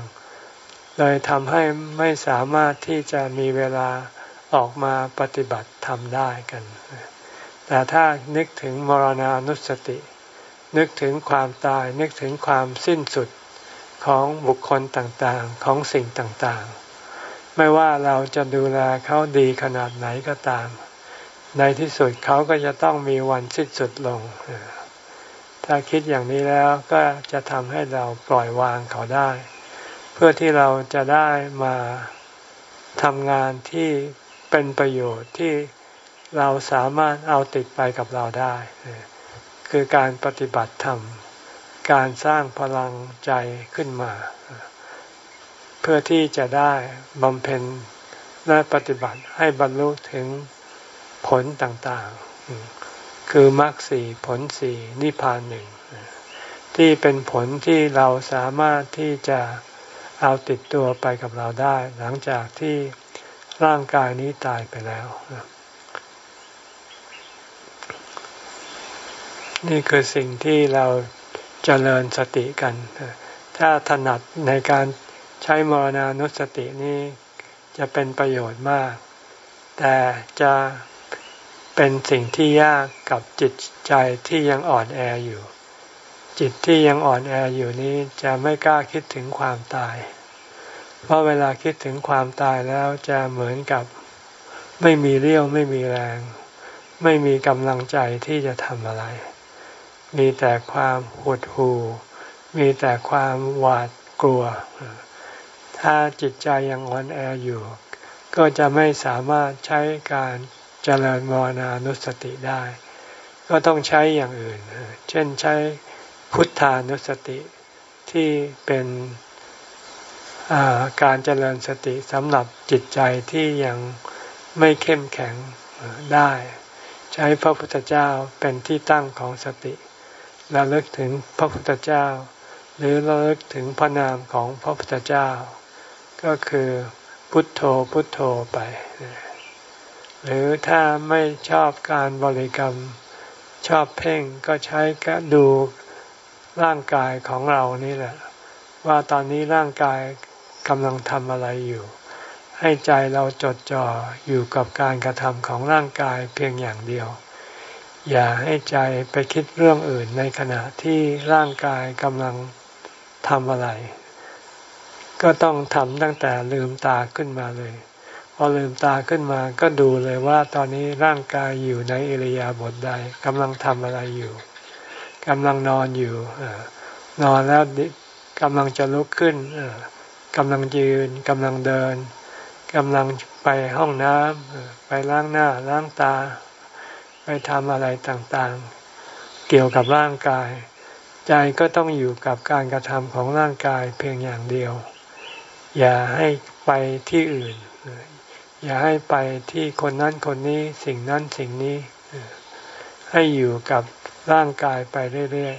ๆ เลยทำให้ไม่สามารถที่จะมีเวลาออกมาปฏิบัติธรรมได้กัน แต่ถ้านึกถึงมรณานุสติ นึกถึงความตายนึกถึงความสิ้นสุด ของบุคคลต่างๆของสิ่งต่างๆ ไม่ว่าเราจะดูแลเขาดีขนาดไหนก็ตาม ในที่สุดเขาก็จะต้องมีวันสิ้นสุดลง ถ้าคิดอย่างนี้แล้วก็จะทำให้เราปล่อยวางเขาได้ เพื่อที่เราจะได้มาทำงานที่เป็นประโยชน์ที่เราสามารถเอาติดไปกับเราได้ คือการปฏิบัติธรรม การสร้างพลังใจขึ้นมา เพื่อที่จะได้บำเพ็ญและปฏิบัติให้บรรลุถึงผลต่างๆ คือมรรคสี่ผลสี่นิพพานหนึ่งที่เป็นผลที่เราสามารถที่จะเอาติดตัวไปกับเราได้ หลังจากที่ร่างกายนี้ตายไปแล้ว นี่คือสิ่งที่เรา เจริญสติกัน ถ้าถนัดในการใช้มรณานุสตินี้จะเป็นประโยชน์มาก แต่จะเป็นสิ่งที่ยากกับจิตใจที่ยังอ่อนแออยู่ จิตที่ยังอ่อนแออยู่นี้จะไม่กล้าคิดถึงความตาย เพราะเวลาคิดถึงความตายแล้วจะเหมือนกับไม่มีเรี่ยวไม่มีแรง ไม่มีกำลังใจที่จะทำอะไร มีแต่ความหดหู่ มีแต่ความหวาดกลัว ถ้าจิตใจยังอ่อนแออยู่ ก็จะไม่สามารถใช้การเจริญมรณานุสติได้ ก็ต้องใช้อย่างอื่น เช่นใช้พุทธานุสติที่เป็นการเจริญสติสำหรับจิตใจที่ยังไม่เข้มแข็งได้ ใช้พระพุทธเจ้าเป็นที่ตั้งของสติ ระลึกถึงพระพุทธเจ้า หรือระลึกถึงพระนามของพระพุทธเจ้า ก็คือพุทโธพุทโธไป หรือถ้าไม่ชอบการบริกรรมชอบเพ่งก็ใช้ก็ดูร่างกายของเรานี่แหละ ว่าตอนนี้ร่างกายกำลังทำอะไรอยู่ ให้ใจเราจดจ่ออยู่กับการกระทำของร่างกายเพียงอย่างเดียว อย่าให้ใจไปคิดเรื่องอื่นในขณะที่ร่างกายกำลังทำอะไร ก็ต้องทำตั้งแต่ลืมตาขึ้นมาเลย พอลืมตาขึ้นมาก็ดูเลยว่าตอนนี้ร่างกายอยู่ในอิริยาบถใดกำลังทำอะไรอยู่กำลังนอนอยู่นอนแล้วกำลังจะลุกขึ้นกำลังยืนกำลังเดินกำลังไปห้องน้ำไปล้างหน้าล้างตา ไปทำอะไรต่างๆ เกี่ยวกับร่างกาย ใจก็ต้องอยู่กับการกระทำของร่างกายเพียงอย่างเดียว อย่าให้ไปที่อื่น อย่าให้ไปที่คนนั้นคนนี้สิ่งนั้นสิ่งนี้ ให้อยู่กับร่างกายไปเรื่อย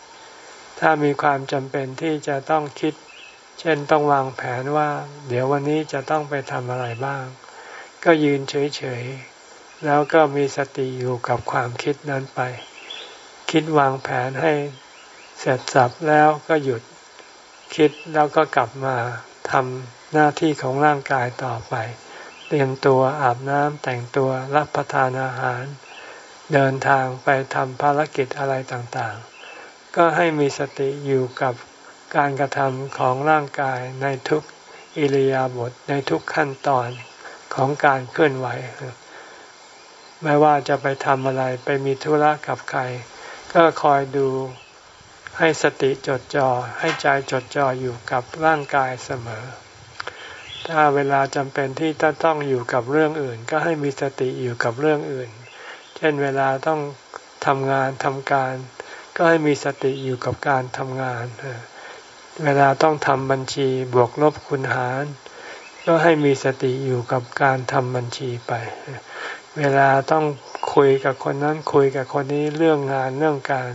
ๆ ถ้ามีความจำเป็นที่จะต้องคิด เช่นต้องวางแผนว่า เดี๋ยววันนี้จะต้องไปทำอะไรบ้าง ก็ยืนเฉยๆ แล้วก็มีสติอยู่กับความคิดนั้นไป คิดวางแผนให้เสร็จสับแล้วก็หยุดคิดแล้วก็กลับมาทำหน้าที่ของร่างกายต่อไป เตรียมตัวอาบน้ำแต่งตัวรับประทานอาหาร เดินทางไปทำภารกิจอะไรต่างๆ ก็ให้มีสติอยู่กับการกระทำของร่างกายในทุกอิริยาบถในทุกขั้นตอนของการเคลื่อนไหว ไม่ว่าจะไปทำอะไรไปมีธุระกับใคร ก็คอยดูให้สติจดจอ่อให้ใจจดจ่ออยู่กับร่างกายเสมอ ถ้าเวลาจำเป็นที่จะต้องอยู่กับเรื่องอื่น ก็ให้มีสติอยู่กับเรื่องอื่น เช่นเวลาต้องทำงานทำการ ก็ให้มีสติอยู่กับการทำงาน เวลาต้องทำบัญชีบวกลบคูณหาร ก็ให้มีสติอยู่กับการทำบัญชีไป เวลาต้องคุยกับคนนั้นคุยกับคนนี้เรื่องงานเรื่องการ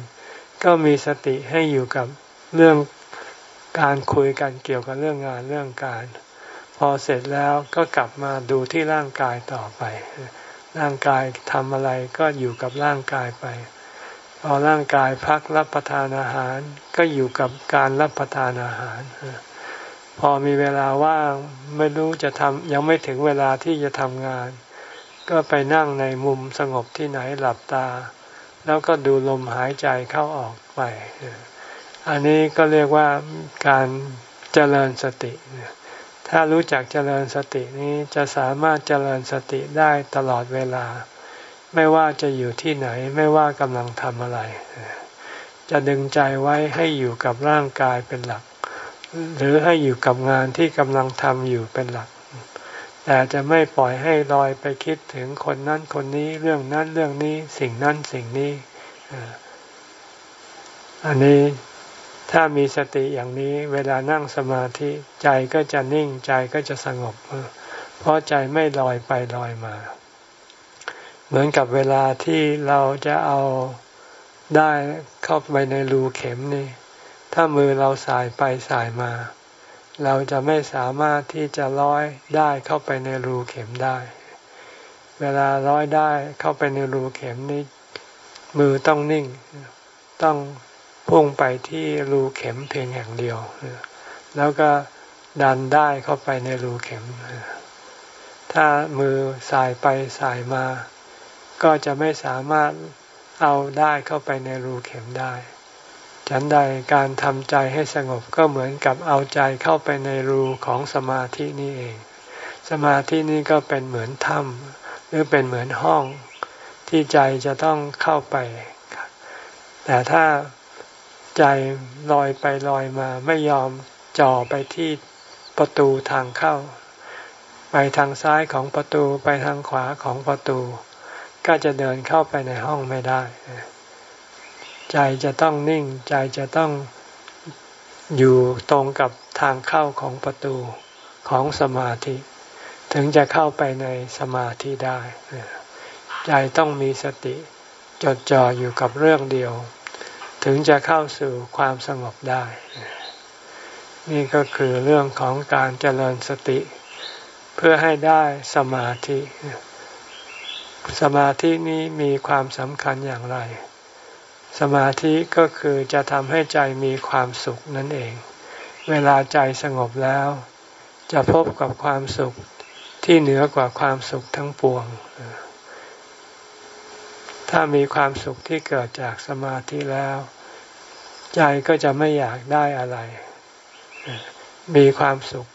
ก็มีสติให้อยู่กับเรื่องการคุยกันเกี่ยวกับเรื่องงานเรื่องการ พอเสร็จแล้วก็กลับมาดูที่ร่างกายต่อไป ร่างกายทำอะไรก็อยู่กับร่างกายไป พอร่างกายพักรับประทานอาหาร ก็อยู่กับการรับประทานอาหาร พอมีเวลาว่างไม่รู้จะทำยังไม่ถึงเวลาที่จะทำงาน ก็ไปนั่งในมุมสงบที่ไหนหลับตา แล้วก็ดูลมหายใจเข้าออกไป อันนี้ก็เรียกว่าการเจริญสติ ถ้ารู้จักเจริญสตินี้จะสามารถเจริญสติได้ตลอดเวลา ไม่ว่าจะอยู่ที่ไหนไม่ว่ากำลังทำอะไร จะดึงใจไว้ให้อยู่กับร่างกายเป็นหลัก หรือให้อยู่กับงานที่กำลังทำอยู่เป็นหลัก แต่จะไม่ปล่อยให้ลอยไปคิดถึงคนนั้นคนนี้เรื่องนั้นเรื่องนี้สิ่งนั้นสิ่งนี้ อันนี้ถ้ามีสติอย่างนี้เวลานั่งสมาธิใจก็จะนิ่งใจก็จะสงบ เพราะใจไม่ลอยไปลอยมา เหมือนกับเวลาที่เราจะเอาได้เข้าไปในรูเข็มนี่ ถ้ามือเราสายไปสายมา เราจะไม่สามารถที่จะร้อยได้เข้าไปในรูเข็มได้ เวลาร้อยได้เข้าไปในรูเข็มนี้ มือต้องนิ่ง ต้องพุ่งไปที่รูเข็มเพียงแห่งเดียว แล้วก็ดันได้เข้าไปในรูเข็ม ถ้ามือสายไปสายมา ก็จะไม่สามารถเอาได้เข้าไปในรูเข็มได้ ฉันใดการทำใจให้สงบก็เหมือนกับเอาใจเข้าไปในรูของสมาธินี่เอง สมาธินี่ก็เป็นเหมือนถ้ำหรือเป็นเหมือนห้อง ที่ใจจะต้องเข้าไป แต่ถ้าใจลอยไปลอยมาไม่ยอมจ่อไปที่ประตูทางเข้า ไปทางซ้ายของประตูไปทางขวาของประตู ก็จะเดินเข้าไปในห้องไม่ได้ ใจจะต้องนิ่ง ใจจะต้องอยู่ตรงกับทางเข้าของประตูของสมาธิ ถึงจะเข้าไปในสมาธิได้ใจต้องมีสติจดจ่ออยู่กับเรื่องเดียว ถึงจะเข้าสู่ความสงบได้ นี่ก็คือเรื่องของการเจริญสติ เพื่อให้ได้สมาธิ สมาธินี้มีความสำคัญอย่างไร สมาธิก็คือจะทำให้ใจมีความสุขนั่นเอง เวลาใจสงบแล้ว จะพบกับความสุขที่เหนือกว่าความสุขทั้งปวง ถ้ามีความสุขที่เกิดจากสมาธิแล้ว ใจก็จะไม่อยากได้อะไร มีความสุข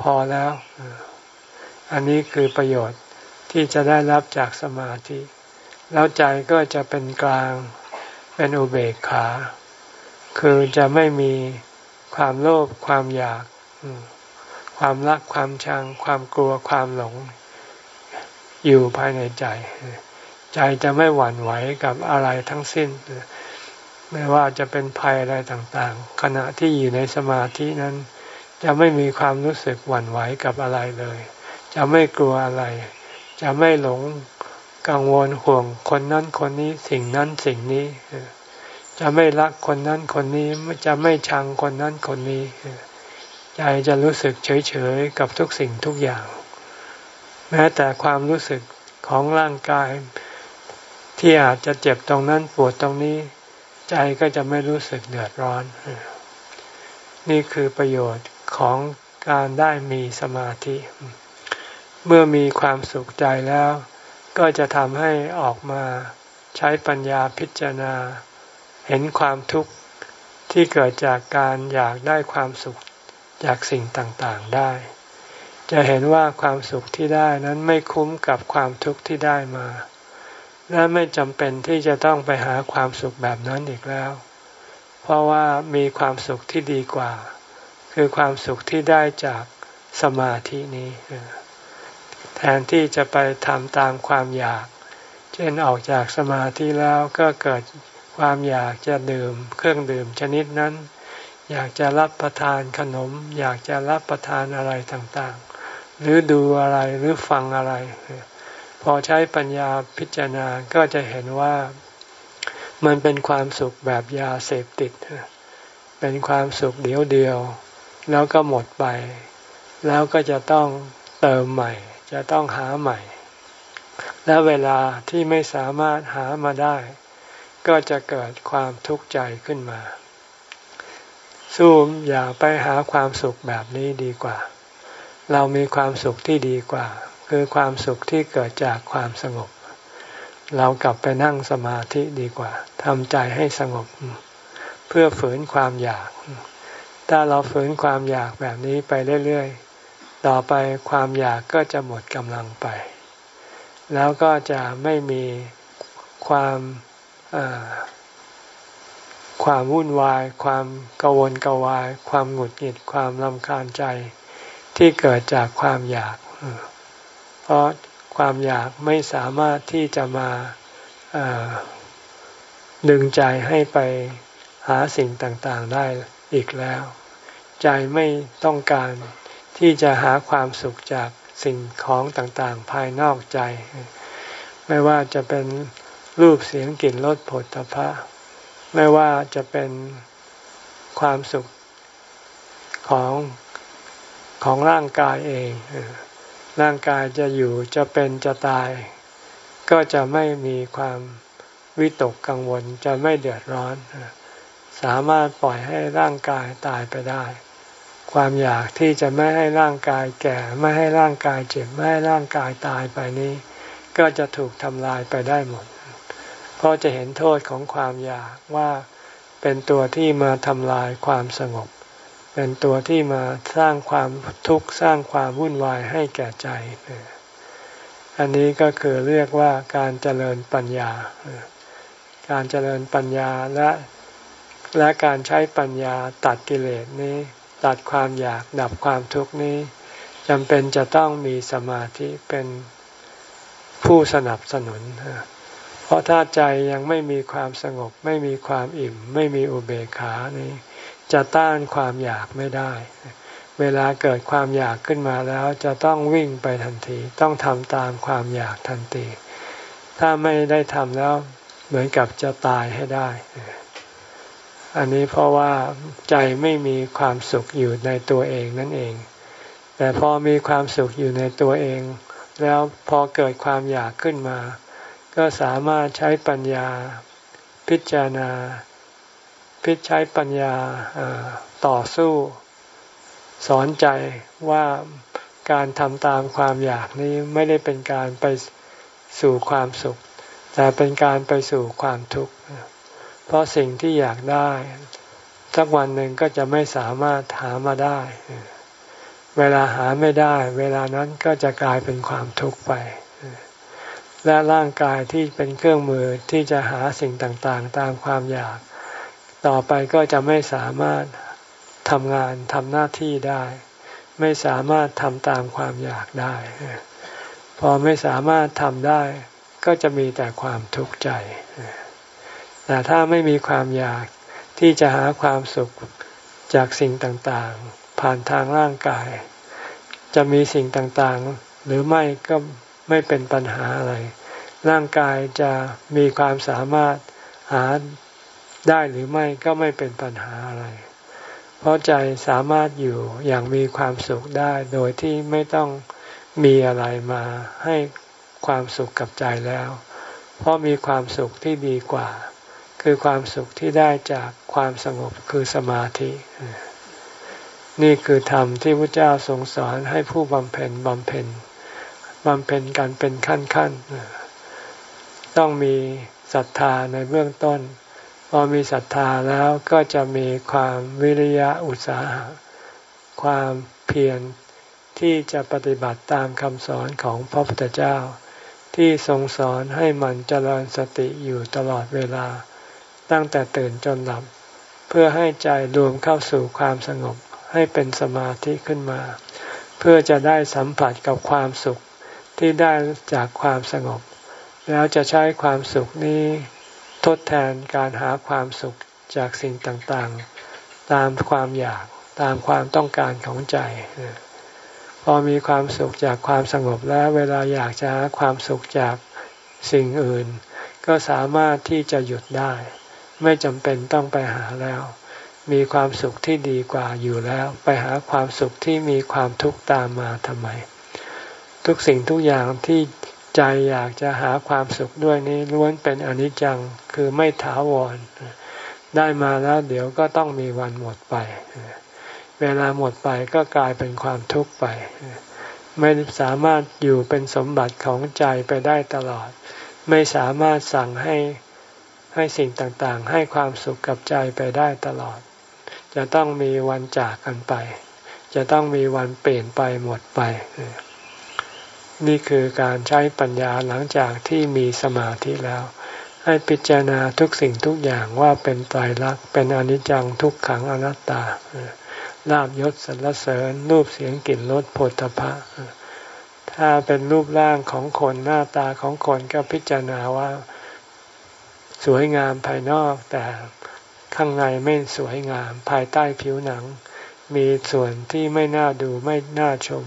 พอแล้ว อันนี้คือประโยชน์ที่จะได้รับจากสมาธิ แล้วใจก็จะเป็นกลาง เป็นอุเบกขา คือจะไม่มีความโลภความอยาก ความรักความชัง ความกลัวความหลง อยู่ภายในใจ ใจจะไม่หวั่นไหวกับอะไรทั้งสิ้น ไม่ว่าจะเป็นภัยอะไรต่างๆ ขณะที่อยู่ในสมาธินั้น จะไม่มีความรู้สึกหวั่นไหวกับอะไรเลย จะไม่กลัวอะไร จะไม่หลง กังวลห่วงคนนั้นคนนี้สิ่งนั้นสิ่งนี้ จะไม่รักคนนั้นคนนี้จะไม่ชังคนนั้นคนนี้ ใจจะรู้สึกเฉยๆกับทุกสิ่งทุกอย่าง แม้แต่ความรู้สึกของร่างกาย ที่อาจจะเจ็บตรงนั้นปวดตรงนี้ ใจก็จะไม่รู้สึกเดือดร้อน นี่คือประโยชน์ของการได้มีสมาธิ เมื่อมีความสุขใจแล้ว ก็จะทำให้ออกมาใช้ปัญญาพิจารณา เห็นความทุกข์ที่เกิดจากการอยากได้ความสุขจากสิ่งต่างๆได้ จะเห็นว่าความสุขที่ได้นั้นไม่คุ้มกับความทุกข์ที่ได้มา และไม่จำเป็นที่จะต้องไปหาความสุขแบบนั้นอีกแล้ว เพราะว่ามีความสุขที่ดีกว่า คือความสุขที่ได้จากสมาธินี้ แทนที่จะไปทำตามความอยาก เช่นออกจากสมาธิแล้วก็เกิดความอยากจะดื่มเครื่องดื่มชนิดนั้น อยากจะรับประทานขนม อยากจะรับประทานอะไรต่างๆ หรือดูอะไรหรือฟังอะไร พอใช้ปัญญาพิจารณาก็จะเห็นว่ามันเป็นความสุขแบบยาเสพติด เป็นความสุขเดียวเดียว แล้วก็หมดไป แล้วก็จะต้องเติมใหม่ จะต้องหาใหม่ และเวลาที่ไม่สามารถหามาได้ ก็จะเกิดความทุกข์ใจขึ้นมา สู้อย่าไปหาความสุขแบบนี้ดีกว่า เรามีความสุขที่ดีกว่า คือความสุขที่เกิดจากความสงบ เรากลับไปนั่งสมาธิดีกว่าทำใจให้สงบ เพื่อฝืนความอยาก ถ้าเราฝืนความอยากแบบนี้ไปเรื่อยๆ ต่อไปความอยากก็จะหมดกำลังไป แล้วก็จะไม่มีความความวุ่นวาย ความกังวลกวาย ความหงุดหงิดความลำคาญใจที่เกิดจากความอยาก เพราะความอยากไม่สามารถที่จะมาดึงใจให้ไปหาสิ่งต่างๆได้อีกแล้ว ใจไม่ต้องการ ที่จะหาความสุขจากสิ่งของต่างๆ ภายนอกใจ ไม่ว่าจะเป็นรูปเสียงกลิ่นรสผลตภะไม่ว่าจะเป็นความสุขของของร่างกายเอง ร่างกายจะอยู่จะเป็นจะตาย ก็จะไม่มีความวิตกกังวลจะไม่เดือดร้อน สามารถปล่อยให้ร่างกายตายไปได้ ความอยากที่จะไม่ให้ร่างกายแก่ ไม่ให้ร่างกายเจ็บ ไม่ให้ร่างกายตายไปนี้ ก็จะถูกทำลายไปได้หมด เพราะจะเห็นโทษของความอยากว่าเป็นตัวที่มาทำลายความสงบ เป็นตัวที่มาสร้างความทุกข์สร้างความวุ่นวายให้แก่ใจ อันนี้ก็คือเรียกว่าการเจริญปัญญา การเจริญปัญญาและและการใช้ปัญญาตัดกิเลสนี้ ตัดความอยากดับความทุกข์นี้จำเป็นจะต้องมีสมาธิเป็นผู้สนับสนุน เพราะถ้าใจยังไม่มีความสงบ ไม่มีความอิ่ม ไม่มีอุเบกขานี้จะต้านความอยากไม่ได้ เวลาเกิดความอยากขึ้นมาแล้วจะต้องวิ่งไปทันที ต้องทำตามความอยากทันที ถ้าไม่ได้ทำแล้วเหมือนกับจะตายให้ได้ อันนี้เพราะว่าใจไม่มีความสุขอยู่ในตัวเองนั่นเอง แต่พอมีความสุขอยู่ในตัวเอง แล้วพอเกิดความอยากขึ้นมา ก็สามารถใช้ปัญญาพิจารณา พิใช้ปัญญาต่อสู้ สอนใจว่าการทำตามความอยากนี้ไม่ได้เป็นการไปสู่ความสุข แต่เป็นการไปสู่ความทุกข์ เพราะสิ่งที่อยากได้สักวันหนึ่งก็จะไม่สามารถหามาได้ เวลาหาไม่ได้ เวลานั้นก็จะกลายเป็นความทุกข์ไป และร่างกายที่เป็นเครื่องมือที่จะหาสิ่งต่างๆ ตามความอยาก ต่อไปก็จะไม่สามารถทำงานทำหน้าที่ได้ ไม่สามารถทำตามความอยากได้ พอไม่สามารถทำได้ ก็จะมีแต่ความทุกข์ใจ แต่ถ้าไม่มีความอยากที่จะหาความสุขจากสิ่งต่างๆ ผ่านทางร่างกาย จะมีสิ่งต่างๆ หรือไม่ก็ไม่เป็นปัญหาอะไร ร่างกายจะมีความสามารถหาได้หรือไม่ก็ไม่เป็นปัญหาอะไร เพราะใจสามารถอยู่อย่างมีความสุขได้โดยที่ไม่ต้องมีอะไรมาให้ความสุขกับใจแล้ว เพราะมีความสุขที่ดีกว่า คือความสุขที่ได้จากความสงบคือสมาธิ นี่คือธรรมที่พระเจ้าทรงสอนให้ผู้บำเพ็ญบำเพ็ญบำเพ็ญกันเป็นขั้นขั้นต้องมีศรัทธาในเบื้องต้น พอมีศรัทธาแล้วก็จะมีความวิริยะอุตสาหะความเพียรที่จะปฏิบัติตามคำสอนของพระพุทธเจ้า ที่ทรงสอนให้มันเจริญสติอยู่ตลอดเวลา ตั้งแต่ตื่นจนหลับ เพื่อให้ใจรวมเข้าสู่ความสงบให้เป็นสมาธิขึ้นมา เพื่อจะได้สัมผัสกับความสุขที่ได้จากความสงบ แล้วจะใช้ความสุขนี้ทดแทนการหาความสุขจากสิ่งต่างๆ ตามความอยากตามความต้องการของใจ พอมีความสุขจากความสงบแล้วเวลาอยากจะหาความสุขจากสิ่งอื่น ก็สามารถที่จะหยุดได้ ไม่จำเป็นต้องไปหาแล้ว มีความสุขที่ดีกว่าอยู่แล้ว ไปหาความสุขที่มีความทุกข์ตามมาทำไม ทุกสิ่งทุกอย่างที่ใจอยากจะหาความสุขด้วยนี้ล้วนเป็นอนิจจังคือไม่ถาวร ได้มาแล้วเดี๋ยวก็ต้องมีวันหมดไป เวลาหมดไปก็กลายเป็นความทุกข์ไป ไม่สามารถอยู่เป็นสมบัติของใจไปได้ตลอด ไม่สามารถสั่งให้ ให้สิ่งต่างๆ ให้ความสุขกับใจไปได้ตลอด จะต้องมีวันจากกันไป จะต้องมีวันเปลี่ยนไปหมดไป นี่คือการใช้ปัญญาหลังจากที่มีสมาธิแล้ว ให้พิจารณาทุกสิ่งทุกอย่างว่าเป็นไตรลักษณ์เป็นอนิจจังทุกขังอนัตตาลาบยศสรรเสริญรูปเสียงกลิ่นรสผลตภะถ้าเป็นรูปร่างของคนหน้าตาของคนก็พิจารณาว่า สวยงามภายนอกแต่ข้างในไม่สวยงามภายใต้ผิวหนัง มีส่วนที่ไม่น่าดูไม่น่าชม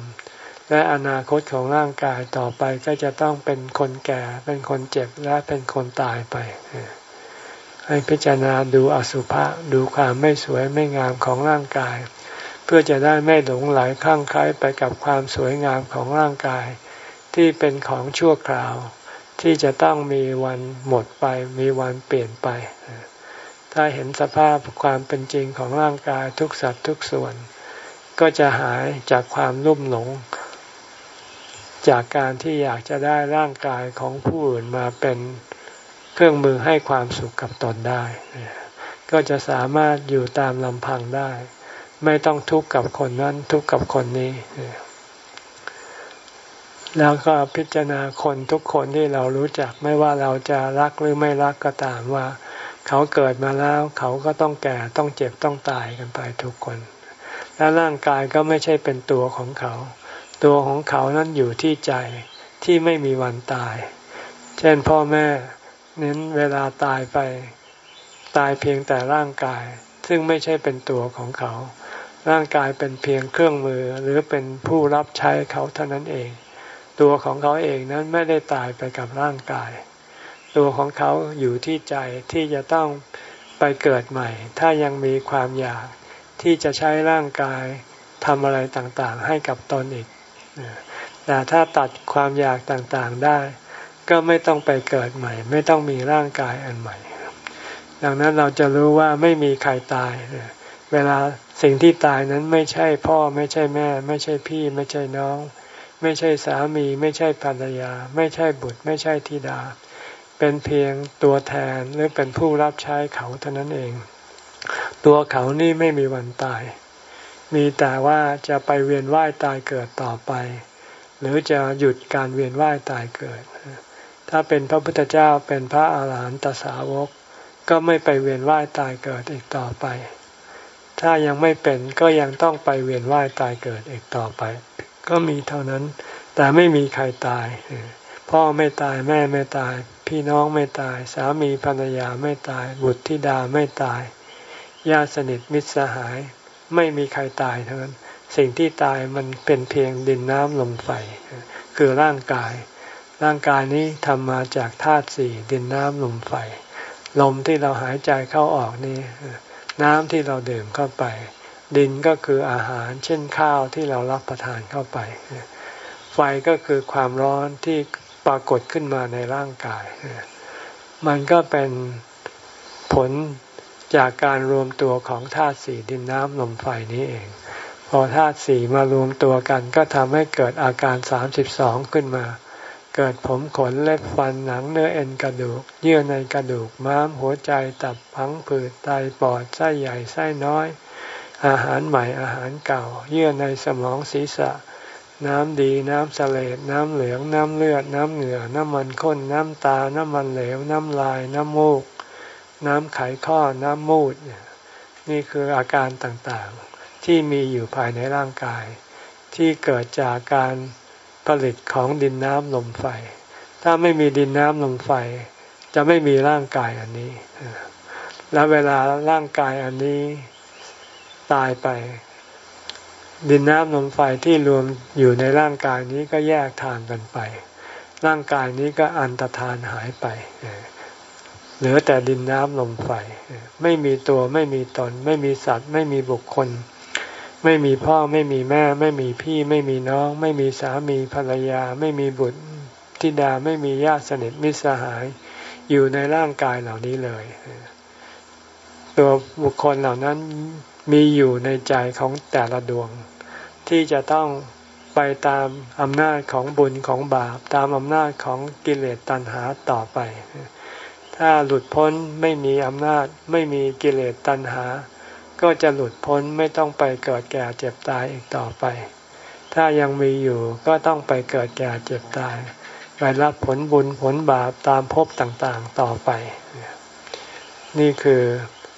และอนาคตของร่างกายต่อไปก็จะต้องเป็นคนแก่ เป็นคนเจ็บและเป็นคนตายไป ให้พิจารณาดูอสุภะดูความไม่สวยไม่งามของร่างกาย เพื่อจะได้ไม่หลงไหลคลั่งไคล้ไปกับความสวยงามของร่างกาย ที่เป็นของชั่วคราว ที่จะต้องมีวันหมดไป มีวันเปลี่ยนไป ถ้าเห็นสภาพความเป็นจริงของร่างกายทุกสัตว์ทุกส่วน ก็จะหายจากความรุ่มหลง จากการที่อยากจะได้ร่างกายของผู้อื่นมาเป็นเครื่องมือให้ความสุขกับตนได้ ก็จะสามารถอยู่ตามลำพังได้ ไม่ต้องทุกข์กับคนนั้นทุกข์กับคนนี้ แล้วก็พิจารณาคนทุกคนที่เรารู้จักไม่ว่าเราจะรักหรือไม่รักก็ตามว่า เขาเกิดมาแล้วเขาก็ต้องแก่ต้องเจ็บต้องตายกันไปทุกคน และร่างกายก็ไม่ใช่เป็นตัวของเขา ตัวของเขานั้นอยู่ที่ใจที่ไม่มีวันตาย เช่นพ่อแม่เน้นเวลาตายไป ตายเพียงแต่ร่างกาย ซึ่งไม่ใช่เป็นตัวของเขา ร่างกายเป็นเพียงเครื่องมือหรือเป็นผู้รับใช้เขาเท่านั้นเอง ตัวของเขาเองนั้นไม่ได้ตายไปกับร่างกาย ตัวของเขาอยู่ที่ใจที่จะต้องไปเกิดใหม่ ถ้ายังมีความอยากที่จะใช้ร่างกายทำอะไรต่างๆ ให้กับตนอีกแต่ถ้าตัดความอยากต่างๆได้ ก็ไม่ต้องไปเกิดใหม่ ไม่ต้องมีร่างกายอันใหม่ ดังนั้นเราจะรู้ว่าไม่มีใครตาย เวลาสิ่งที่ตายนั้นไม่ใช่พ่อไม่ใช่แม่ ไม่ใช่พี่ไม่ใช่น้อง ไม่ใช่สามี ไม่ใช่ภรรยา ไม่ใช่บุตร ไม่ใช่ธิดา เป็นเพียงตัวแทนหรือเป็นผู้รับใช้เขาเท่านั้นเอง ตัวเขานี่ไม่มีวันตาย มีแต่ว่าจะไปเวียนว่ายตายเกิดต่อไป หรือจะหยุดการเวียนว่ายตายเกิด ถ้าเป็นพระพุทธเจ้าเป็นพระอาหารหันตสาวก ก็ไม่ไปเวียนว่ายตายเกิดอีกต่อไปถ้ายังไม่เป็นก็ยังต้องไปเวียนว่ายตายเกิดอีกต่อไป ก็มีเท่านั้น แต่ไม่มีใครตาย พ่อไม่ตายแม่ไม่ตาย พี่น้องไม่ตาย สามีภรรยาไม่ตาย บุตรธิดาไม่ตายญาติสนิทมิตรสหาย ไม่มีใครตายเทั้งนั้น สิ่งที่ตายมันเป็นเพียงดินน้ำลมไฟคือร่างกาย ร่างกายนี้ทำมาจากธาตุสี่ดินน้ำลมไฟลมที่เราหายใจเข้าออกนี้น้ำที่เราดื่มเข้าไป ดินก็คืออาหารเช่นข้าวที่เรารับประทานเข้าไป ไฟก็คือความร้อนที่ปรากฏขึ้นมาในร่างกาย มันก็เป็นผลจากการรวมตัวของธาตุสี่ดินน้ำลมไฟนี้เอง พอธาตุสี่มารวมตัวกันก็ทำให้เกิดอาการสามสิบสองขึ้นมา เกิดผมขนเล็บฟันหนังเนื้อเอ็นกระดูก เยื่อในกระดูกม้ามหัวใจตับพังผืดไตปอดไส้ใหญ่ไส้น้อย อาหารใหม่อาหารเก่า เยื่อในสมองศีรษะ น้ำดีน้ำเสลดน้ำเหลือง น้ำเลือด น้ำเหงื่อ น้ำมันข้น น้ำตา น้ำมันเหลว น้ำลาย น้ำมูก น้ำไขข้อ น้ำมูด นี่คืออาการต่างๆ ที่มีอยู่ภายในร่างกาย ที่เกิดจากการผลิตของดินน้ำลมไฟ ถ้าไม่มีดินน้ำลมไฟ จะไม่มีร่างกายอันนี้ และเวลาร่างกายอันนี้ ตายไป ดินน้ำลมไฟที่รวมอยู่ในร่างกายนี้ก็แยกทางกันไป ร่างกายนี้ก็อันตรธานหายไปเหลือแต่ดินน้ำลมไฟไม่มีตัวไม่มีตน ไม่มีสัตว์ ไม่มีบุคคล ไม่มีพ่อไม่มีแม่ ไม่มีพี่ ไม่มีน้อง ไม่มีสามีภรรยา ไม่มีบุตรธิดาไม่มีญาติสนิทมิตรสหาย อยู่ในร่างกายเหล่านี้เลย ตัวบุคคลเหล่านั้น มีอยู่ในใจของแต่ละดวง ที่จะต้องไปตามอำนาจของบุญของบาป ตามอำนาจของกิเลสตัณหาต่อไป ถ้าหลุดพ้นไม่มีอำนาจไม่มีกิเลสตัณหา ก็จะหลุดพ้นไม่ต้องไปเกิดแก่เจ็บตายอีกต่อไป ถ้ายังมีอยู่ก็ต้องไปเกิดแก่เจ็บตายไปรับผลบุญผลบาปตามภพต่างๆต่อไป นี่คือ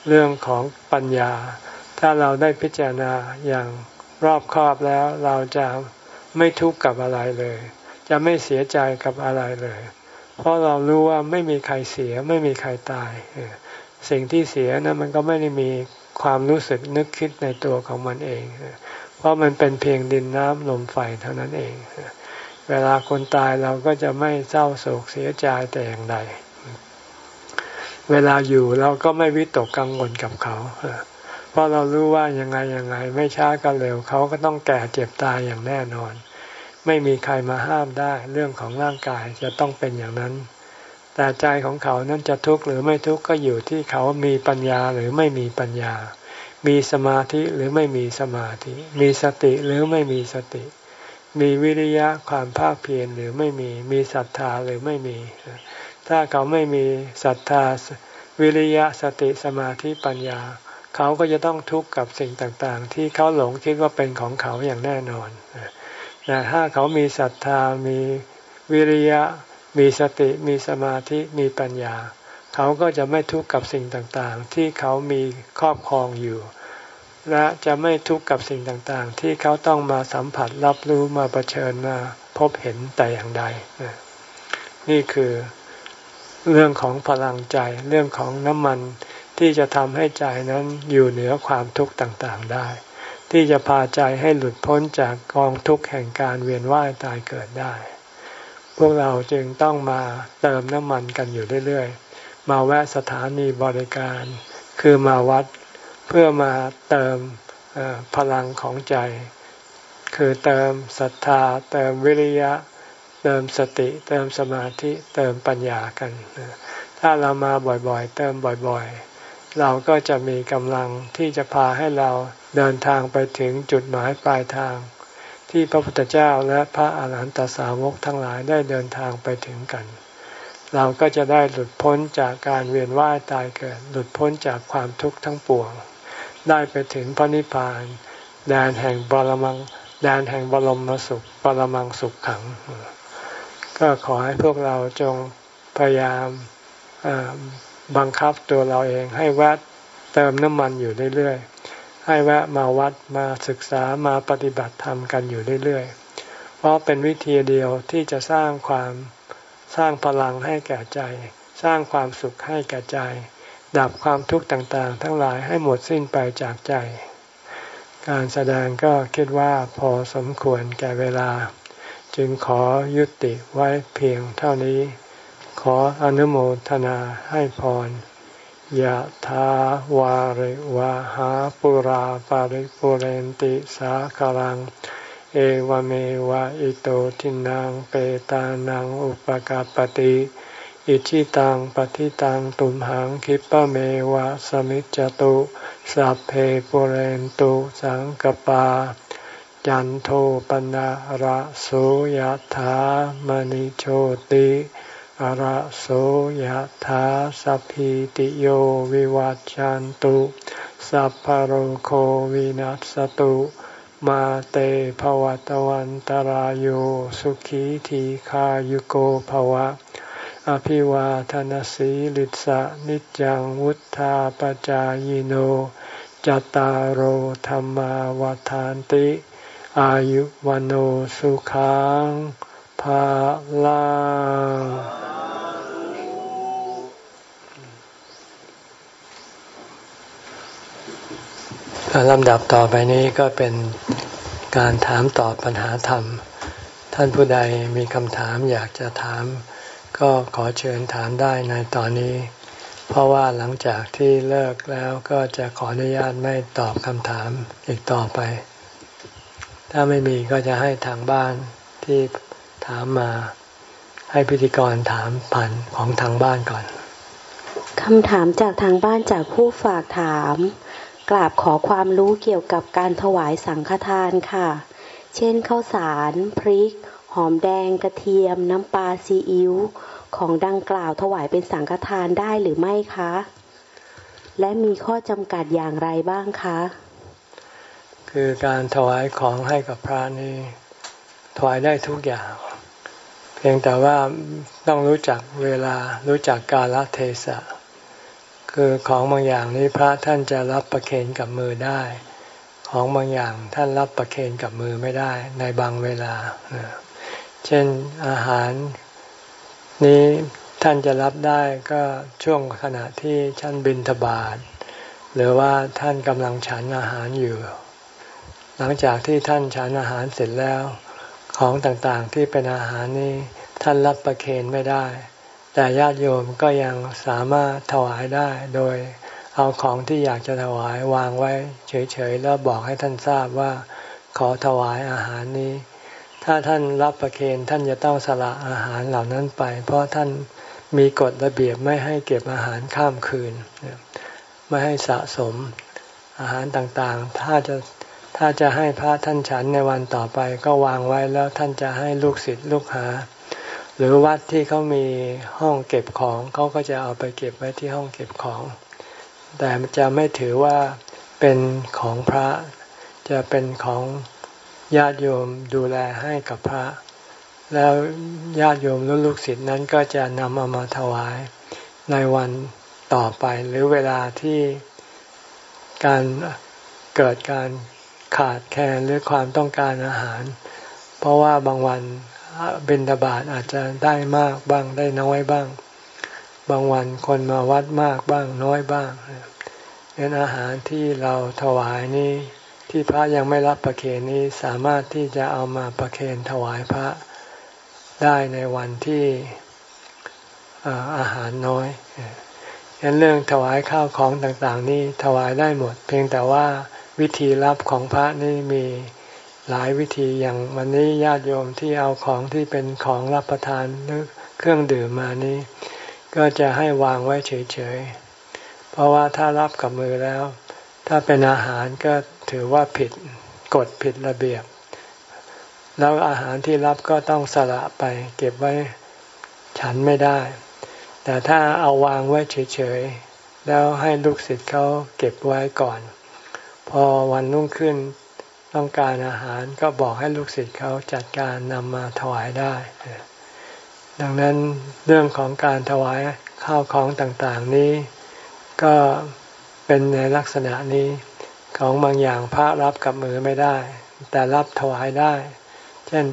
เรื่องของปัญญา ถ้าเราได้พิจารณาอย่างรอบคอบแล้ว เราจะไม่ทุกข์กับอะไรเลย จะไม่เสียใจกับอะไรเลย เพราะเรารู้ว่าไม่มีใครเสียไม่มีใครตาย สิ่งที่เสียนะมันก็ไม่ได้มีความรู้สึกนึกคิดในตัวของมันเอง เพราะมันเป็นเพียงดินน้ำลมไฟเท่านั้นเอง เวลาคนตายเราก็จะไม่เศร้าโศกเสียใจแต่อย่างใด เวลาอยู่เราก็ไม่วิตกกังวลกับเขา เพราะเรารู้ว่ายังไงยังไง ไม่ช้าก็เร็วเขาก็ต้องแก่เจ็บตายอย่างแน่นอน ไม่มีใครมาห้ามได้ เรื่องของร่างกายจะต้องเป็นอย่างนั้น แต่ใจของเขานั้นจะทุกข์หรือไม่ทุกข์ก็อยู่ที่เขามีปัญญาหรือไม่มีปัญญา มีสมาธิหรือไม่มีสมาธิ มีสติหรือไม่มีสติ มีวิริยะความภาคเพียรหรือไม่มี มีศรัทธาหรือไม่มี ถ้าเขาไม่มีศรัทธาวิริยะสติสมาธิปัญญา เขาก็จะต้องทุกข์กับสิ่งต่างๆ ที่เขาหลงคิดว่าเป็นของเขาอย่างแน่นอนแต่ถ้าเขามีศรัทธามีวิริยะ มีสติมีสมาธิมีปัญญา เขาก็จะไม่ทุกข์กับสิ่งต่างๆ ที่เขามีครอบครองอยู่ และจะไม่ทุกข์กับสิ่งต่างๆ ที่เขาต้องมาสัมผัสรับรู้มาประเชิญมาพบเห็นแต่อย่างใด นี่คือเรื่องของพลังใจเรื่องของน้ำมัน ที่จะทำให้ใจนั้นอยู่เหนือความทุกข์ต่างๆได้ ที่จะพาใจให้หลุดพ้นจากกองทุกข์แห่งการเวียนว่ายตายเกิดได้ พวกเราจึงต้องมาเติมน้ำมันกันอยู่เรื่อยๆ มาแวะสถานีบริการ คือมาวัดเพื่อมาเติมพลังของใจ คือเติมศรัทธา เติมวิริยะ เติมสติ เติมสมาธิ เติมปัญญากัน ถ้าเรามาบ่อยๆ เติมบ่อยๆ เราก็จะมีกำลังที่จะพาให้เราเดินทางไปถึงจุดหมายปลายทาง ที่พระพุทธเจ้าและพระอาหารหันตสาวกทั้งหลายได้เดินทางไปถึงกัน เราก็จะได้หลุดพ้นจากการเวียนว่ายตายเกิด หลุดพ้นจากความทุกข์ทั้งปวง ได้ไปถึงพระนิพพาน แดนแห่งบรมังแดนแห่งบรมสุขบรมังสุขขัง ก็ขอให้พวกเราจงพยายาม บังคับตัวเราเองให้แวะเติมน้ำมันอยู่เรื่อยๆ ให้แวะมาวัดมาศึกษามาปฏิบัติธรรมกันอยู่เรื่อยๆ เพราะเป็นวิธีเดียวที่จะสร้างความสร้างพลังให้แก่ใจ สร้างความสุขให้แก่ใจ ดับความทุกข์ต่างๆ ทั้งหลายให้หมดสิ้นไปจากใจ การแสดงก็คิดว่าพอสมควรแก่เวลา จึงขอยุติไว้เพียงเท่านี้ ออนุโมทนาให้พรยะถาวาริวะหาปุราปาริปุเรนติสาคลัง เอวเมวะอิโตทินังเปตานังอุปกาปติอิชิตังปฏิตังตุมหังคิปะเมวะสมิจจตุสัพเพปุเรนตุสังกปา จันโทปนะระโสยถามณิโชติ ระโสยถาสัพพิติโยวิวัจจันตุสัพพโรโควินัสตุมาเตภวตวันตารโยสุขีทีขายุโกภวะ อภิวาทนสีลิสะนิจังวุธาปจายโนจตารโหธรรมวาทานติ อายุวันโอสุขัง ภาลังลำดับต่อไปนี้ก็เป็นการถามตอบปัญหาธรรม ท่านผู้ใดมีคำถามอยากจะถาม ก็ขอเชิญถามได้ในตอนนี้ เพราะว่าหลังจากที่เลิกแล้วก็จะขออนุญาตไม่ตอบคำถามอีกต่อไป ถ้าไม่มีก็จะให้ทางบ้านที่ ถามมา ให้พิธีกรถามผ่านของทางบ้านก่อนคำถามจากทางบ้านจากผู้ฝากถาม กราบขอความรู้เกี่ยวกับการถวายสังฆทานค่ะ เช่นข้าวสาร พริก หอมแดง กระเทียม น้ำปลาซีอิ๊วของดังกล่าวถวายเป็นสังฆทานได้หรือไม่คะ และมีข้อจำกัดอย่างไรบ้างคะ คือการถวายของให้กับพระนี่ถวายได้ทุกอย่างเพียงแต่ว่าต้องรู้จักเวลารู้จักกาลเทศะ คือของบางอย่างนี้พระท่านจะรับประเคนกับมือได้ ของบางอย่างท่านรับประเคนกับมือไม่ได้ในบางเวลา เช่นอาหารนี้ท่านจะรับได้ก็ช่วงขณะที่ท่านบินทบาทหรือว่าท่านกำลังฉันอาหารอยู่ หลังจากที่ท่านฉันอาหารเสร็จแล้ว ของต่างๆที่เป็นอาหารนี้ท่านรับประเคนไม่ได้ แต่ญาติโยมก็ยังสามารถถวายได้ โดยเอาของที่อยากจะถวายวางไว้ เฉยๆแล้วบอกให้ท่านทราบว่า ขอถวายอาหารนี้ ถ้าท่านรับประเคนท่านจะต้องสละอาหารเหล่านั้นไป เพราะท่านมีกฎระเบียบไม่ให้เก็บอาหารข้ามคืน ไม่ให้สะสมอาหารต่างๆ ถ้าจะ ถ้าจะให้พระท่านฉันในวันต่อไปก็วางไว้แล้วท่านจะให้ลูกศิษย์ลูกหา หรือวัดที่เขามีห้องเก็บของเขาก็จะเอาไปเก็บไว้ที่ห้องเก็บของ แต่จะไม่ถือว่าเป็นของพระ จะเป็นของญาติโยมดูแลให้กับพระ แล้วญาติโยมและลูกศิษย์นั้นก็จะนำเอามาถวายในวันต่อไปหรือเวลาที่การเกิดการ ขาดแคลนหรือความต้องการอาหาร เพราะว่าบางวันบิณฑบาตอาจจะได้มากบ้างได้น้อยบ้าง บางวันคนมาวัดมากบ้างน้อยบ้างเป็นอาหารที่เราถวายนี้ที่พระยังไม่รับประเคนนี้สามารถที่จะเอามาประเคนถวายพระได้ในวันที่อาหารน้อยยันเรื่องถวายข้าวของต่างๆ นี่ถวายได้หมด เพียงแต่ว่า วิธีรับของพระนี่มีหลายวิธีอย่างวันนี้ญาติโยมที่เอาของที่เป็นของรับประทานหรือเครื่องดื่มมานี้ ก็จะให้วางไว้เฉยๆ เพราะว่าถ้ารับกับมือแล้ว ถ้าเป็นอาหารก็ถือว่าผิดกฎผิดระเบียบ แล้วอาหารที่รับก็ต้องสละไป เก็บไว้ฉันไม่ได้ แต่ถ้าเอาวางไว้เฉยๆ แล้วให้ลูกศิษย์เขาเก็บไว้ก่อน พอวันรุ่งขึ้นต้องการอาหารก็บอกให้ลูกศิษย์เขาจัดการนำมาถวายได้ ดังนั้นเรื่องของการถวายข้าวของต่างๆนี้ ก็เป็นในลักษณะนี้ของบางอย่างพระรับกับมือไม่ได้ แต่รับถวายได้ เช่น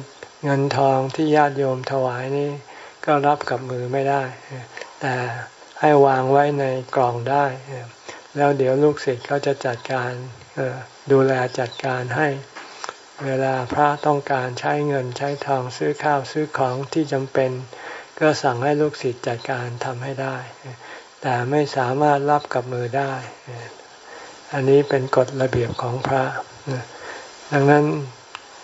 เงินทองที่ญาติโยมถวายนี้ ก็รับกับมือไม่ได้ แต่ให้วางไว้ในกล่องได้ แล้วเดี๋ยวลูกศิษย์เขาจะจัดการ ดูแลจัดการให้ เวลาพระต้องการใช้เงินใช้ทองซื้อข้าวซื้อของที่จำเป็น ก็สั่งให้ลูกศิษย์จัดการทำให้ได้ แต่ไม่สามารถรับกับมือได้ อันนี้เป็นกฎระเบียบของพระ ดังนั้น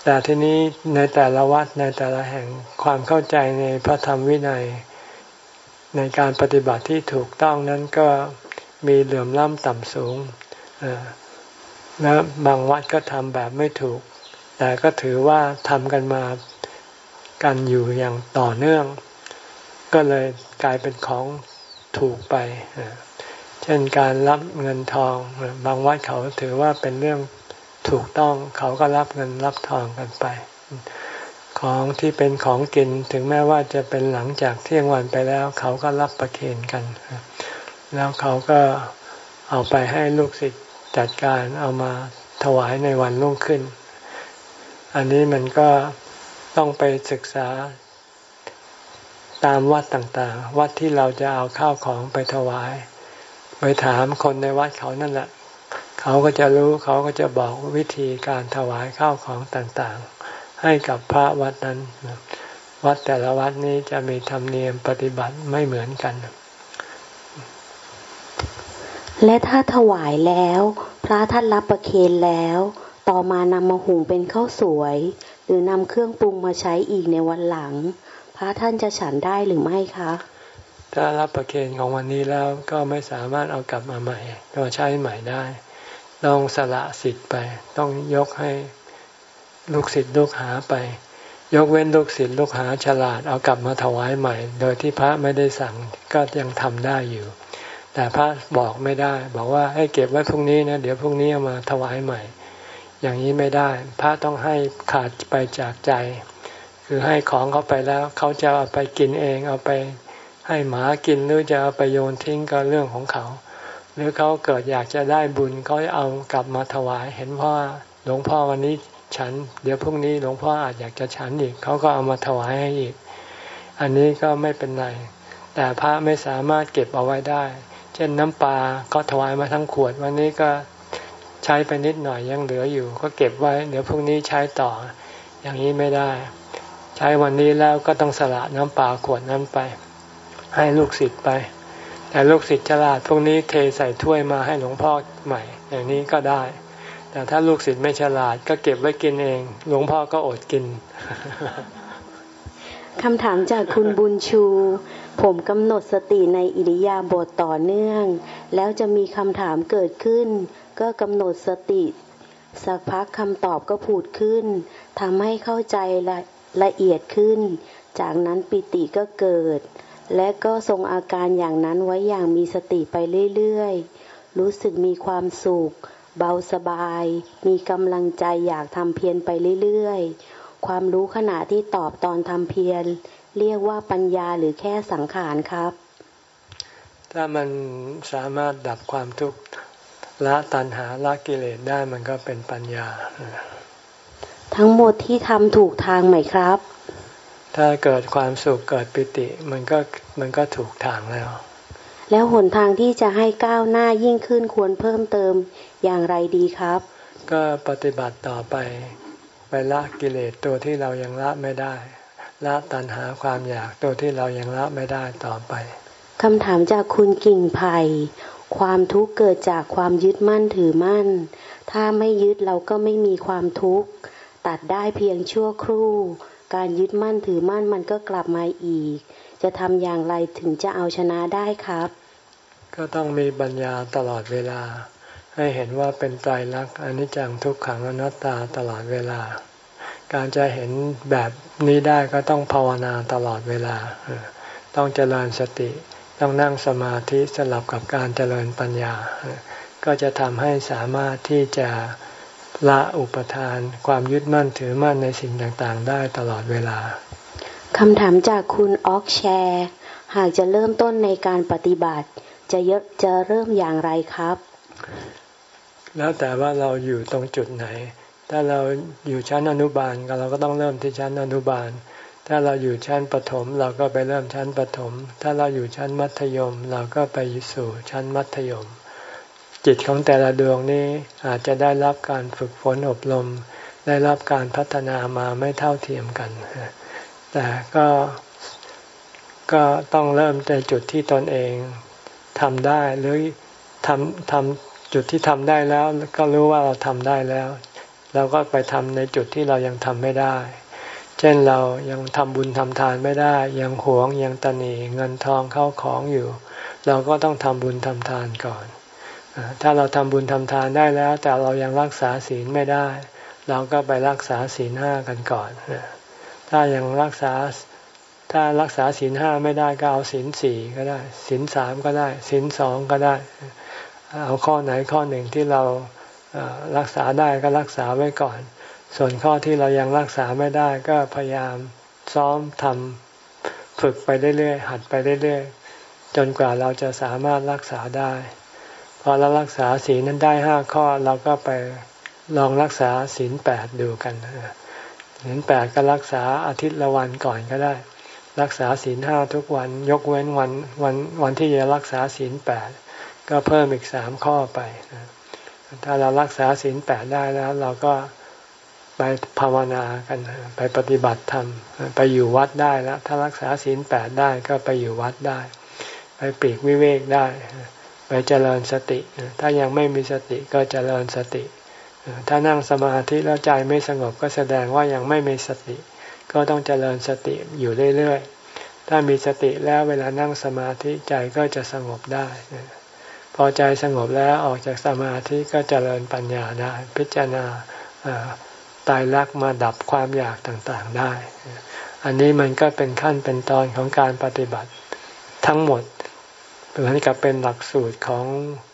แต่ที่นี้ในแต่ละวัดในแต่ละแห่งความเข้าใจในพระธรรมวินัย ในการปฏิบัติที่ถูกต้องนั้นก็มีเหลื่อมล้ำต่ำสูง และบางวัดก็ทำแบบไม่ถูก แต่ก็ถือว่าทำกันมากันอยู่อย่างต่อเนื่อง ก็เลยกลายเป็นของถูกไป เช่นการรับเงินทอง บางวัดเขาถือว่าเป็นเรื่องถูกต้องเขาก็รับเงินรับทองกันไป ของที่เป็นของกินถึงแม้ว่าจะเป็นหลังจากเที่ยงวันไปแล้ว เขาก็รับประเคนกัน แล้วเขาก็เอาไปให้ลูกศิษย์ จัดการเอามาถวายในวันรุ่งขึ้น อันนี้มันก็ต้องไปศึกษาตามวัดต่างๆ วัดที่เราจะเอาข้าวของไปถวาย ไปถามคนในวัดเขานั่นแหละ เขาก็จะรู้เขาก็จะบอกวิธีการถวายข้าวของต่างๆ ให้กับพระวัดนั้น วัดแต่ละวัดนี้จะมีธรรมเนียมปฏิบัติไม่เหมือนกัน และถ้าถวายแล้ว พระท่านรับประเคนแล้ว ต่อมานำมาหุงเป็นข้าวสวย หรือนำเครื่องปรุงมาใช้อีกในวันหลัง พระท่านจะฉันได้หรือไม่คะ ถ้ารับประเคนของวันนี้แล้วก็ไม่สามารถเอากลับมาใหม่ก็ใช้ใหม่ได้ ต้องสละสิทธิ์ไป ต้องยกให้ลูกศิษย์ลูกหาไป ยกเว้นลูกศิษย์ลูกหาฉลาดเอากลับมาถวายใหม่ โดยที่พระไม่ได้สั่งก็ยังทำได้อยู่ แต่พระบอกไม่ได้ บอกว่าให้เก็บไว้พรุ่งนี้นะเดี๋ยวพรุ่งนี้เอามาถวายใหม่ อย่างนี้ไม่ได้ พระต้องให้ขาดไปจากใจ คือให้ของเขาไปแล้ว เขาจะเอาไปกินเองเอาไปให้หมากินหรือจะเอาไปโยนทิ้งก็เรื่องของเขา หรือเขาเกิดอยากจะได้บุญเขาเอากลับมาถวาย เห็นพ่อหลวงพ่อวันนี้ฉัน เดี๋ยวพรุ่งนี้หลวงพ่ออาจอยากจะฉันอีกเขาก็เอามาถวายให้อีก อันนี้ก็ไม่เป็นไรแต่พระไม่สามารถเก็บเอาไว้ได้ ช่นน้ำปลาก็ถวายมาทั้งขวด วันนี้ก็ใช้ไปนิดหน่อยยังเหลืออยู่ ก็เก็บไว้เดี๋ยวพรุ่งนี้ใช้ต่อ อย่างนี้ไม่ได้ ใช้วันนี้แล้วก็ต้องสละน้ำปลาขวดนั้นไป ให้ลูกศิษย์ไป แต่ลูกศิษย์ฉลาดพวกนี้เทใส่ถ้วยมาให้หลวงพ่อใหม่ อย่างนี้ก็ได้ แต่ถ้าลูกศิษย์ไม่ฉลาดก็เก็บไว้กินเอง หลวงพ่อก็อดกินคำถามจากคุณบุญชู ผมกำหนดสติในอิริยาบถต่อเนื่อง แล้วจะมีคำถามเกิดขึ้น ก็กำหนดสติ สักพักคำตอบก็ผุดขึ้นทำให้เข้าใจละละเอียดขึ้น จากนั้นปิติก็เกิด และก็ทรงอาการอย่างนั้นไว้อย่างมีสติไปเรื่อยๆ รู้สึกมีความสุข เบาสบาย มีกำลังใจอยากทำเพียรไปเรื่อยๆ ความรู้ขณะที่ตอบตอนทำเพียร เรียกว่าปัญญาหรือแค่สังขารครับ ถ้ามันสามารถดับความทุกข์ละตัณหาละกิเลสได้มันก็เป็นปัญญา ทั้งหมดที่ทำถูกทางไหมครับ ถ้าเกิดความสุขเกิดปิติมันก็มันก็ถูกทางแล้ว แล้วหนทางที่จะให้ก้าวหน้ายิ่งขึ้นควรเพิ่มเติมอย่างไรดีครับ ก็ปฏิบัติต่อไป ไปละกิเลสตัวที่เรายังละไม่ได้ ละตัณหาความอยากตัวที่เรายังละไม่ได้ต่อไปคำถามจากคุณกิ่งไผ่ความทุกข์เกิดจากความยึดมั่นถือมั่น ถ้าไม่ยึดเราก็ไม่มีความทุกข์ ตัดได้เพียงชั่วครู่ การยึดมั่นถือมั่นมันก็กลับมาอีก จะทำอย่างไรถึงจะเอาชนะได้ครับ ก็ต้องมีปัญญาตลอดเวลา ให้เห็นว่าเป็นไตรลักษณ์อนิจจังทุกขังอนัตตาตลอดเวลา การจะเห็นแบบนี้ได้ก็ต้องภาวนาตลอดเวลา ต้องเจริญสติ ต้องนั่งสมาธิสลับกับการเจริญปัญญา ก็จะทำให้สามารถที่จะละอุปทาน ความยึดมั่นถือมั่นในสิ่งต่างๆ ได้ตลอดเวลาคำถามจากคุณออกแชร์ หากจะเริ่มต้นในการปฏิบัติ จะเยอะจะเริ่มอย่างไรครับ แล้วแต่ว่าเราอยู่ตรงจุดไหน ถ้าเราอยู่ชั้นอนุบาลเราก็ต้องเริ่มที่ชั้นอนุบาล ถ้าเราอยู่ชั้นประถม เราก็ไปเริ่มชั้นประถม ถ้าเราอยู่ชั้นมัธยม เราก็ไปสู่ชั้นมัธยม จิตของแต่ละดวงนี้อาจจะได้รับการฝึกฝนอบรม ได้รับการพัฒนามาไม่เท่าเทียมกัน แต่ก็ก็ต้องเริ่มในจุดที่ตนเองทำได้หรือทำทำจุดที่ทำได้แล้วก็รู้ว่าเราทำได้แล้ว เราก็ไปทำในจุดที่เรายังทำไม่ได้ เช่นเรายังทำบุญทำทานไม่ได้ ยังหวงยังตนีเงินทองเข้าของอยู่ เราก็ต้องทำบุญทำทานก่อน ถ้าเราทำบุญทำทานได้แล้ว แต่เรายังรักษาศีลไม่ได้ เราก็ไปรักษาศีลห้ากันก่อน ถ้ายังรักษาถ้ารักษาศีลห้าไม่ได้ก็เอาศีลสี่ก็ได้ศีลสามก็ได้ศีลสองก็ได้ เอาข้อไหนข้อหนึ่งที่เรา รักษาได้ก็รักษาไว้ก่อน ส่วนข้อที่เรายังรักษาไม่ได้ก็พยายามซ้อมทำฝึกไปเรื่อยๆหัดไปเรื่อยๆจนกว่าเราจะสามารถรักษาได้ พอเรารักษาศีลนั้นได้ห้าข้อเราก็ไปลองรักษาศีลแปดดูกันศีลแปดก็รักษาอาทิตย์ละวันก่อนก็ได้ รักษาศีลห้าทุกวันยกเว้นวันวันวันที่จะรักษาศีลแปดก็เพิ่มอีกสามข้อไป ถ้าเรารักษาศีลแปดได้แล้ว เราก็ไปภาวนากันไปปฏิบัติธรรมไปอยู่วัดได้แล้ว ถ้ารักษาศีลแปดได้ก็ไปอยู่วัดได้ ไปปีกวิเวกได้ ไปเจริญสติ ถ้ายังไม่มีสติก็เจริญสติ ถ้านั่งสมาธิแล้วใจไม่สงบก็แสดงว่ายังไม่มีสติ ก็ต้องเจริญสติอยู่เรื่อยๆถ้ามีสติแล้วเวลานั่งสมาธิใจก็จะสงบได้ อใจสงบแล้วออกจากสมาธิก็เจริญปัญญาได้ พิจารณาตายรักมาดับความอยากต่างๆได้ อันนี้มันก็เป็นขั้นเป็นตอนของการปฏิบัติทั้งหมดเหมือนกับเป็นหลักสูตรของ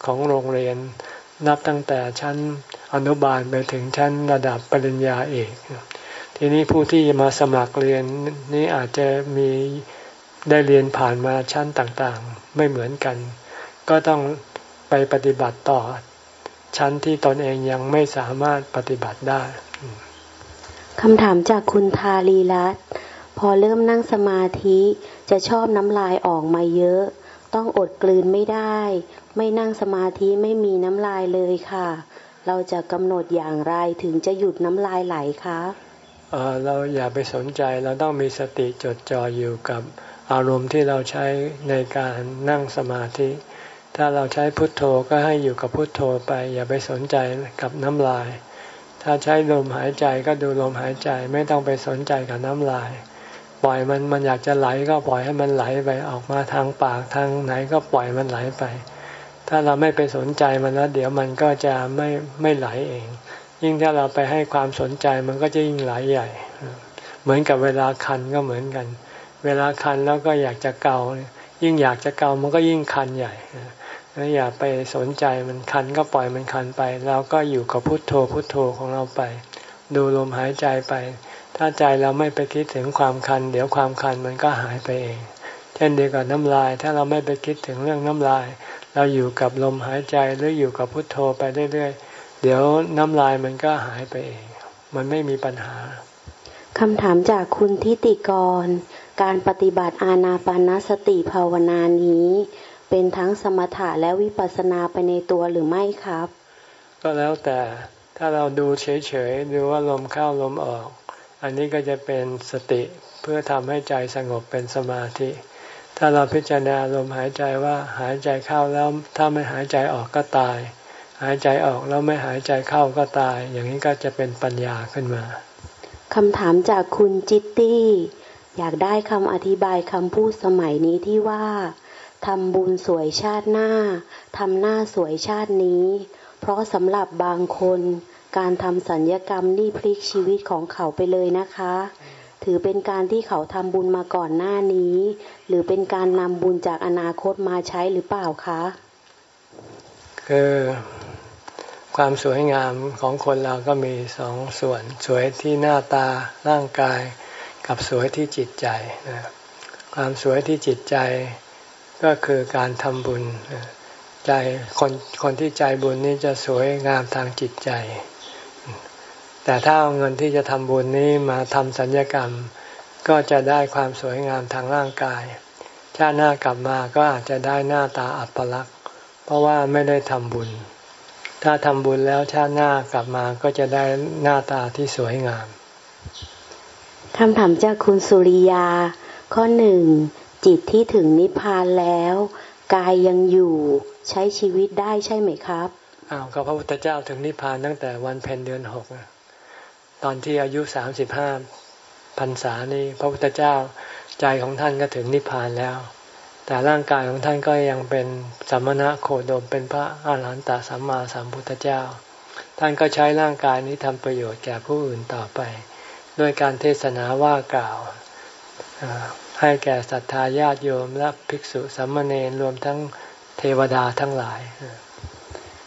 ของโรงเรียน นับตั้งแต่ชั้นอนุบาลไปถึงชั้นระดับปริญญาเอกทีนี้ผู้ที่มาสมัครเรียนนี้อาจจะมีได้เรียนผ่านมาชั้นต่างๆ ไม่เหมือนกัน ก็ต้อง ไปปฏิบัติต่อ ชั้นที่ตนเองยังไม่สามารถปฏิบัติได้คำถามจากคุณทาลีรัตพอเริ่มนั่งสมาธิจะชอบน้ำลายออกมาเยอะ ต้องอดกลืนไม่ได้ ไม่นั่งสมาธิไม่มีน้ำลายเลยค่ะ เราจะกำหนดอย่างไรถึงจะหยุดน้ำลายไหลคะเราอย่าไปสนใจเราต้องมีสติจดจ่ออยู่กับอารมณ์ที่เราใช้ในการนั่งสมาธิ ถ้าเราใช้พุทโธก็ให้อยู่กับพุทโธไป อย่าไปสนใจกับน้ำลาย ถ้าใช้ลมหายใจก็ดูลมหายใจไม่ต้องไปสนใจกับน้ำลาย ปล่อยมันมันอยากจะไหลก็ปล่อยให้มันไหลไปออกมาทางปากทางไหนก็ปล่อยมันไหลไป ถ้าเราไม่ไปสนใจมันแล้วเดี๋ยวมันก็จะไม่ไม่ไหลเอง ยิ่งถ้าเราไปให้ความสนใจมันก็จะยิ่งไหลใหญ่ เหมือนกับเวลาคันก็เหมือนกัน เวลาคันแล้วก็อยากจะเกา ยิ่งอยากจะเกามันก็ยิ่งคันใหญ่ อย่าไปสนใจมันคันก็ปล่อยมันคันไปเราก็อยู่กับพุทโธพุทโธของเราไป ดูลมหายใจไป ถ้าใจเราไม่ไปคิดถึงความคัน เดี๋ยวความคันมันก็หายไปเอง เช่นเดียวกับน้ำลาย ถ้าเราไม่ไปคิดถึงเรื่องน้ำลาย เราอยู่กับลมหายใจหรืออยู่กับพุทโธไปเรื่อยๆ เดี๋ยวน้ำลายมันก็หายไปเอง มันไม่มีปัญหาคำถามจากคุณทิติกร การปฏิบัติอาณาปานสติภาวนานี้ เป็นทั้งสมถะและวิปัสสนาไปในตัวหรือไม่ครับ ก็แล้วแต่ถ้าเราดูเฉยๆดูว่าลมเข้าลมออก อันนี้ก็จะเป็นสติเพื่อทำให้ใจสงบเป็นสมาธิ ถ้าเราพิจารณาลมหายใจว่าหายใจเข้าแล้วถ้าไม่หายใจออกก็ตาย หายใจออกแล้วไม่หายใจเข้าก็ตาย อย่างนี้ก็จะเป็นปัญญาขึ้นมาคำถามจากคุณจิตตี้ อยากได้คำอธิบายคำพูดสมัยนี้ที่ว่า ทำบุญสวยชาติหน้า ทำหน้าสวยชาตินี้ เพราะสำหรับบางคนการทำสัญญกรรมนี่พลิกชีวิตของเขาไปเลยนะคะ ถือเป็นการที่เขาทำบุญมาก่อนหน้านี้ หรือเป็นการนำบุญจากอนาคตมาใช้หรือเปล่าคะคือความสวยงามของคนเราก็มีสองส่วน สวยที่หน้าตาร่างกาย กับสวยที่จิตใจ ความสวยที่จิตใจ ก็คือการทำบุญใจคนคนที่ใจบุญนี้จะสวยงามทางจิตใจ แต่ถ้าเอาเงินที่จะทำบุญนี้มาทำสัญญกรรม ก็จะได้ความสวยงามทางร่างกาย ชาติหน้ากลับมาก็อาจจะได้หน้าตาอัปลักษณ์ เพราะว่าไม่ได้ทำบุญ ถ้าทำบุญแล้วชาติหน้ากลับมาก็จะได้หน้าตาที่สวยงามคำถามจากคุณสุริยา ข้อหนึ่ง จิตที่ถึงนิพพานแล้ว กายยังอยู่ใช้ชีวิตได้ใช่ไหมครับอ้าวก็พระพุทธเจ้าถึงนิพพานตั้งแต่วันเพ็ญเดือนหกตอนที่อายุสามสิบห้าพรรษานี้พระพุทธเจ้าใจของท่านก็ถึงนิพพานแล้ว แต่ร่างกายของท่านก็ยังเป็นสัมมณะโคดมเป็นพระอาหารหันตสัมมาสัมพุทธเจ้า ท่านก็ใช้ร่างกายนี้ทำประโยชน์แก่ผู้อื่นต่อไป ด้วยการเทศนาว่ากล่าว ให้แก่ศรัทธาญาติโยมและภิกษุสัมมาเนรรวมทั้งเทวดาทั้งหลาย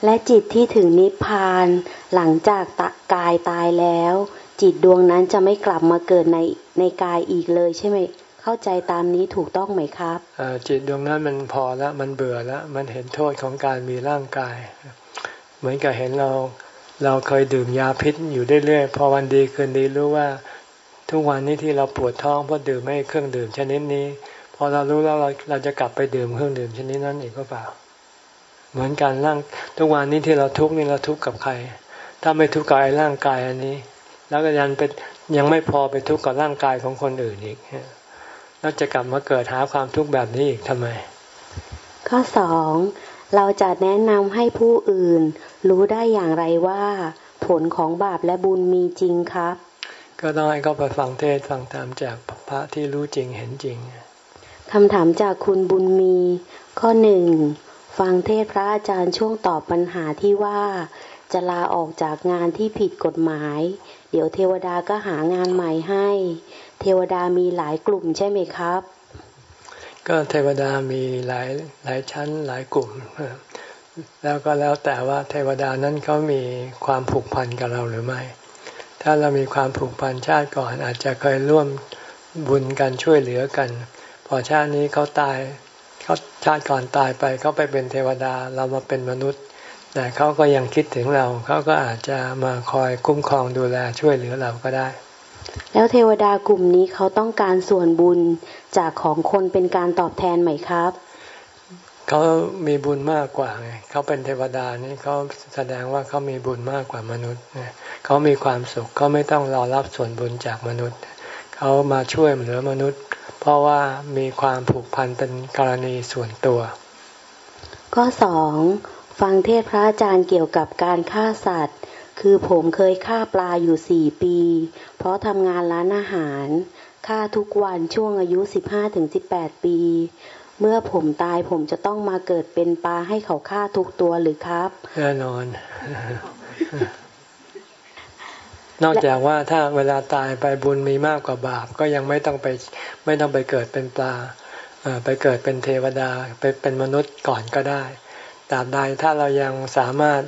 และจิตที่ถึงนิพพานหลังจากตกายตายแล้ว จิตดวงนั้นจะไม่กลับมาเกิดในในกายอีกเลยใช่ไหมเข้าใจตามนี้ถูกต้องไหมครับจิตดวงนั้นมันพอแล้วมันเบื่อแล้วมันเห็นโทษของการมีร่างกาย เหมือนกับเห็นเราเราเคยดื่มยาพิษอยู่เรื่อยๆพอวันดีคืนดีรู้ว่า ทุกวันนี้ที่เราปวดท้องเพราะดื่มไม่เครื่องดื่มชนิดนี้พอเรารู้แล้วเราเราจะกลับไปดื่มเครื่องดื่มชนิดนั้นอีกก็เปล่า เหมือนการร่างทุกวันนี้ที่เราทุกข์นี่เราทุกข์กับใคร ถ้าไม่ทุกข์กับร่างกายอันนี้ แล้วก็ยังเป็นยังไม่พอไปทุกข์กับร่างกายของคนอื่นอีกแล้วจะกลับมาเกิดหาความทุกข์แบบนี้อีกทำไม ข้อสองเราจะแนะนำให้ผู้อื่น รู้ได้อย่างไรว่า ผลของบาปและบุญมีจริงครับ ก็ต้องให้เขาไปฟังเทศฟังธรรมจากพระที่รู้จริงเห็นจริงคำถามจากคุณบุญมี ข้อหนึ่งฟังเทศพระอาจารย์ช่วงตอบปัญหาที่ว่าจะลาออกจากงานที่ผิดกฎหมาย เดี๋ยวเทวดาก็หางานใหม่ให้ เทวดามีหลายกลุ่มใช่ไหมครับ ก็เทวดามีหลายหลายชั้นหลายกลุ่ม แล้วก็แล้วแต่ว่าเทวดานั้นเขามีความผูกพันกับเราหรือไม่ ถ้าเรามีความผูกพันชาติก่อนอาจจะเคยร่วมบุญกันช่วยเหลือกัน พอชาตินี้เขาตายเขาชาติก่อนตายไปเขาไปเป็นเทวดาเรามาเป็นมนุษย์ แต่เขาก็ยังคิดถึงเราเขาก็อาจจะมาคอยคุ้มครองดูแลช่วยเหลือเราก็ได้ แล้วเทวดากลุ่มนี้เขาต้องการส่วนบุญจากของคนเป็นการตอบแทนไหมครับ เขามีบุญมากกว่าไงเขาเป็นเทวดานี่เขาแสดงว่าเขามีบุญมากกว่ามนุษย์เขามีความสุขเขาไม่ต้องรอรับส่วนบุญจากมนุษย์ เขามาช่วยเหลือมนุษย์ เพราะว่ามีความผูกพันเป็นกรณีส่วนตัว ข้อสองฟังเทศพระอาจารย์เกี่ยวกับการฆ่าสัตว์ คือผมเคยฆ่าปลาอยู่สี่ปี เพราะทำงานร้านอาหารฆ่าทุกวันช่วงอายุสิบห้าถึงสิบแปดปี เมื่อผมตายผมจะต้องมาเกิดเป็นปลาให้เขาฆ่าทุกตัวหรือครับแน่นอน นอกจากว่าถ้าเวลาตายไปบุญมีมากกว่าบาป ก็ยังไม่ต้องไปไม่ต้องไปเกิดเป็นปลาไปเกิดเป็นเทวดาไปเป็นมนุษย์ก่อนก็ได้ตราบใดถ้าเรายังสามารถ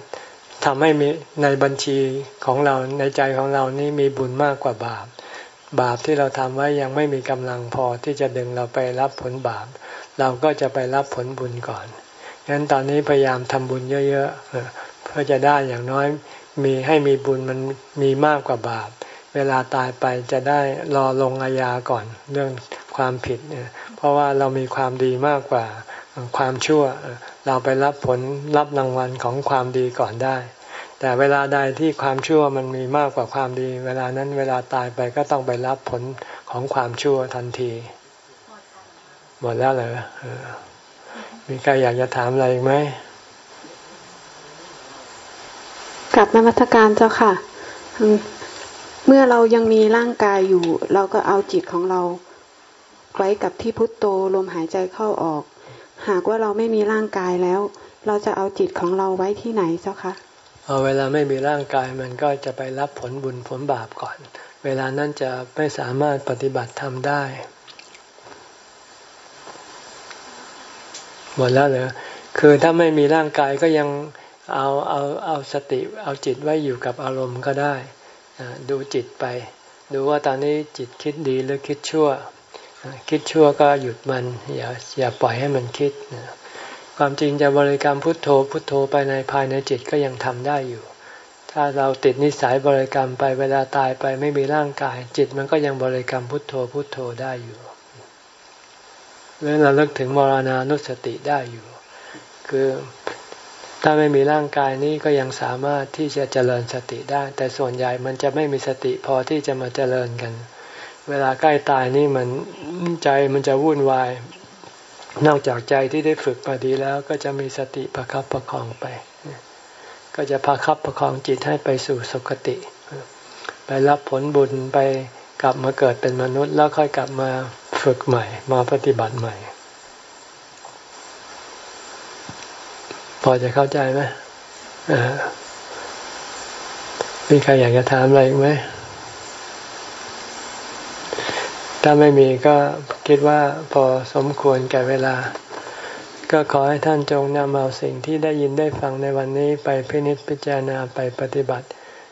ทำให้มีในบัญชีของเราในใจของเรานี่มีบุญมากกว่าบาป บาปที่เราทำไว้ยังไม่มีกำลังพอที่จะดึงเราไปรับผลบาป เราก็จะไปรับผลบุญก่อนงั้นตอนนี้พยายามทำบุญเยอะๆเพื่อจะได้อย่างน้อยมีให้มีบุญมันมีมากกว่าบาป เวลาตายไปจะได้รอลงอาญาก่อนเรื่องความผิดเนี่ยเพราะว่าเรามีความดีมากกว่าความชั่ว เราไปรับผลรับรางวัลของความดีก่อนได้ แต่เวลาใดที่ความชั่วมันมีมากกว่าความดี เวลานั้นเวลาตายไปก็ต้องไปรับผลของความชั่วทันที หมดแล้วเหรอมีใครอยากจะถามอะไรอีกไหมกลับนมัตการเจ้าค่ะ เมื่อเรายังมีร่างกายอยู่ เราก็เอาจิตของเราไว้กับที่พุทโธลมหายใจเข้าออก หากว่าเราไม่มีร่างกายแล้ว เราจะเอาจิตของเราไว้ที่ไหนเจ้าคะเอาเวลาไม่มีร่างกายมันก็จะไปรับผลบุญผลบาปก่อน เวลานั้นจะไม่สามารถปฏิบัติทำได้ หมดแล้วเหรอคือถ้าไม่มีร่างกายก็ยังเอาเอาเอาสติเอาจิตไว้อยู่กับอารมณ์ก็ได้ดูจิตไป ดูว่าตอนนี้จิตคิดดีหรือคิดชั่ว คิดชั่วก็หยุดมันอย่าอย่าปล่อยให้มันคิด ความจริงจะบริกรรมพุทโธพุทโธไปในภายในจิตก็ยังทำได้อยู่ ถ้าเราติดนิสัยบริกรรมไปเวลาตายไปไม่มีร่างกาย จิตมันก็ยังบริกรรมพุทโธพุทโธได้อยู่ หรือเราเลิกถึงมรณานุสติได้อยู่ คือถ้าไม่มีร่างกายนี้ก็ยังสามารถที่จะเจริญสติได้ แต่ส่วนใหญ่มันจะไม่มีสติพอที่จะมาเจริญกัน เวลาใกล้ตายนี่มันใจมันจะวุ่นวาย นอกจากใจที่ได้ฝึกมาดีแล้ว ก็จะมีสติประคับประคองไป ก็จะประคับประคองจิตให้ไปสู่สุคติ ไปรับผลบุญไป กลับมาเกิดเป็นมนุษย์ แล้วค่อยกลับมาฝึกใหม่ มาปฏิบัติใหม่ พอจะเข้าใจไหมมีใครอยากจะถามอะไรอีกไหม ถ้าไม่มีก็คิดว่าพอสมควรแก่เวลา ก็ขอให้ท่านจงนำเอาสิ่งที่ได้ยินได้ฟังในวันนี้ไปพินิจพิจารณาไปปฏิบัติ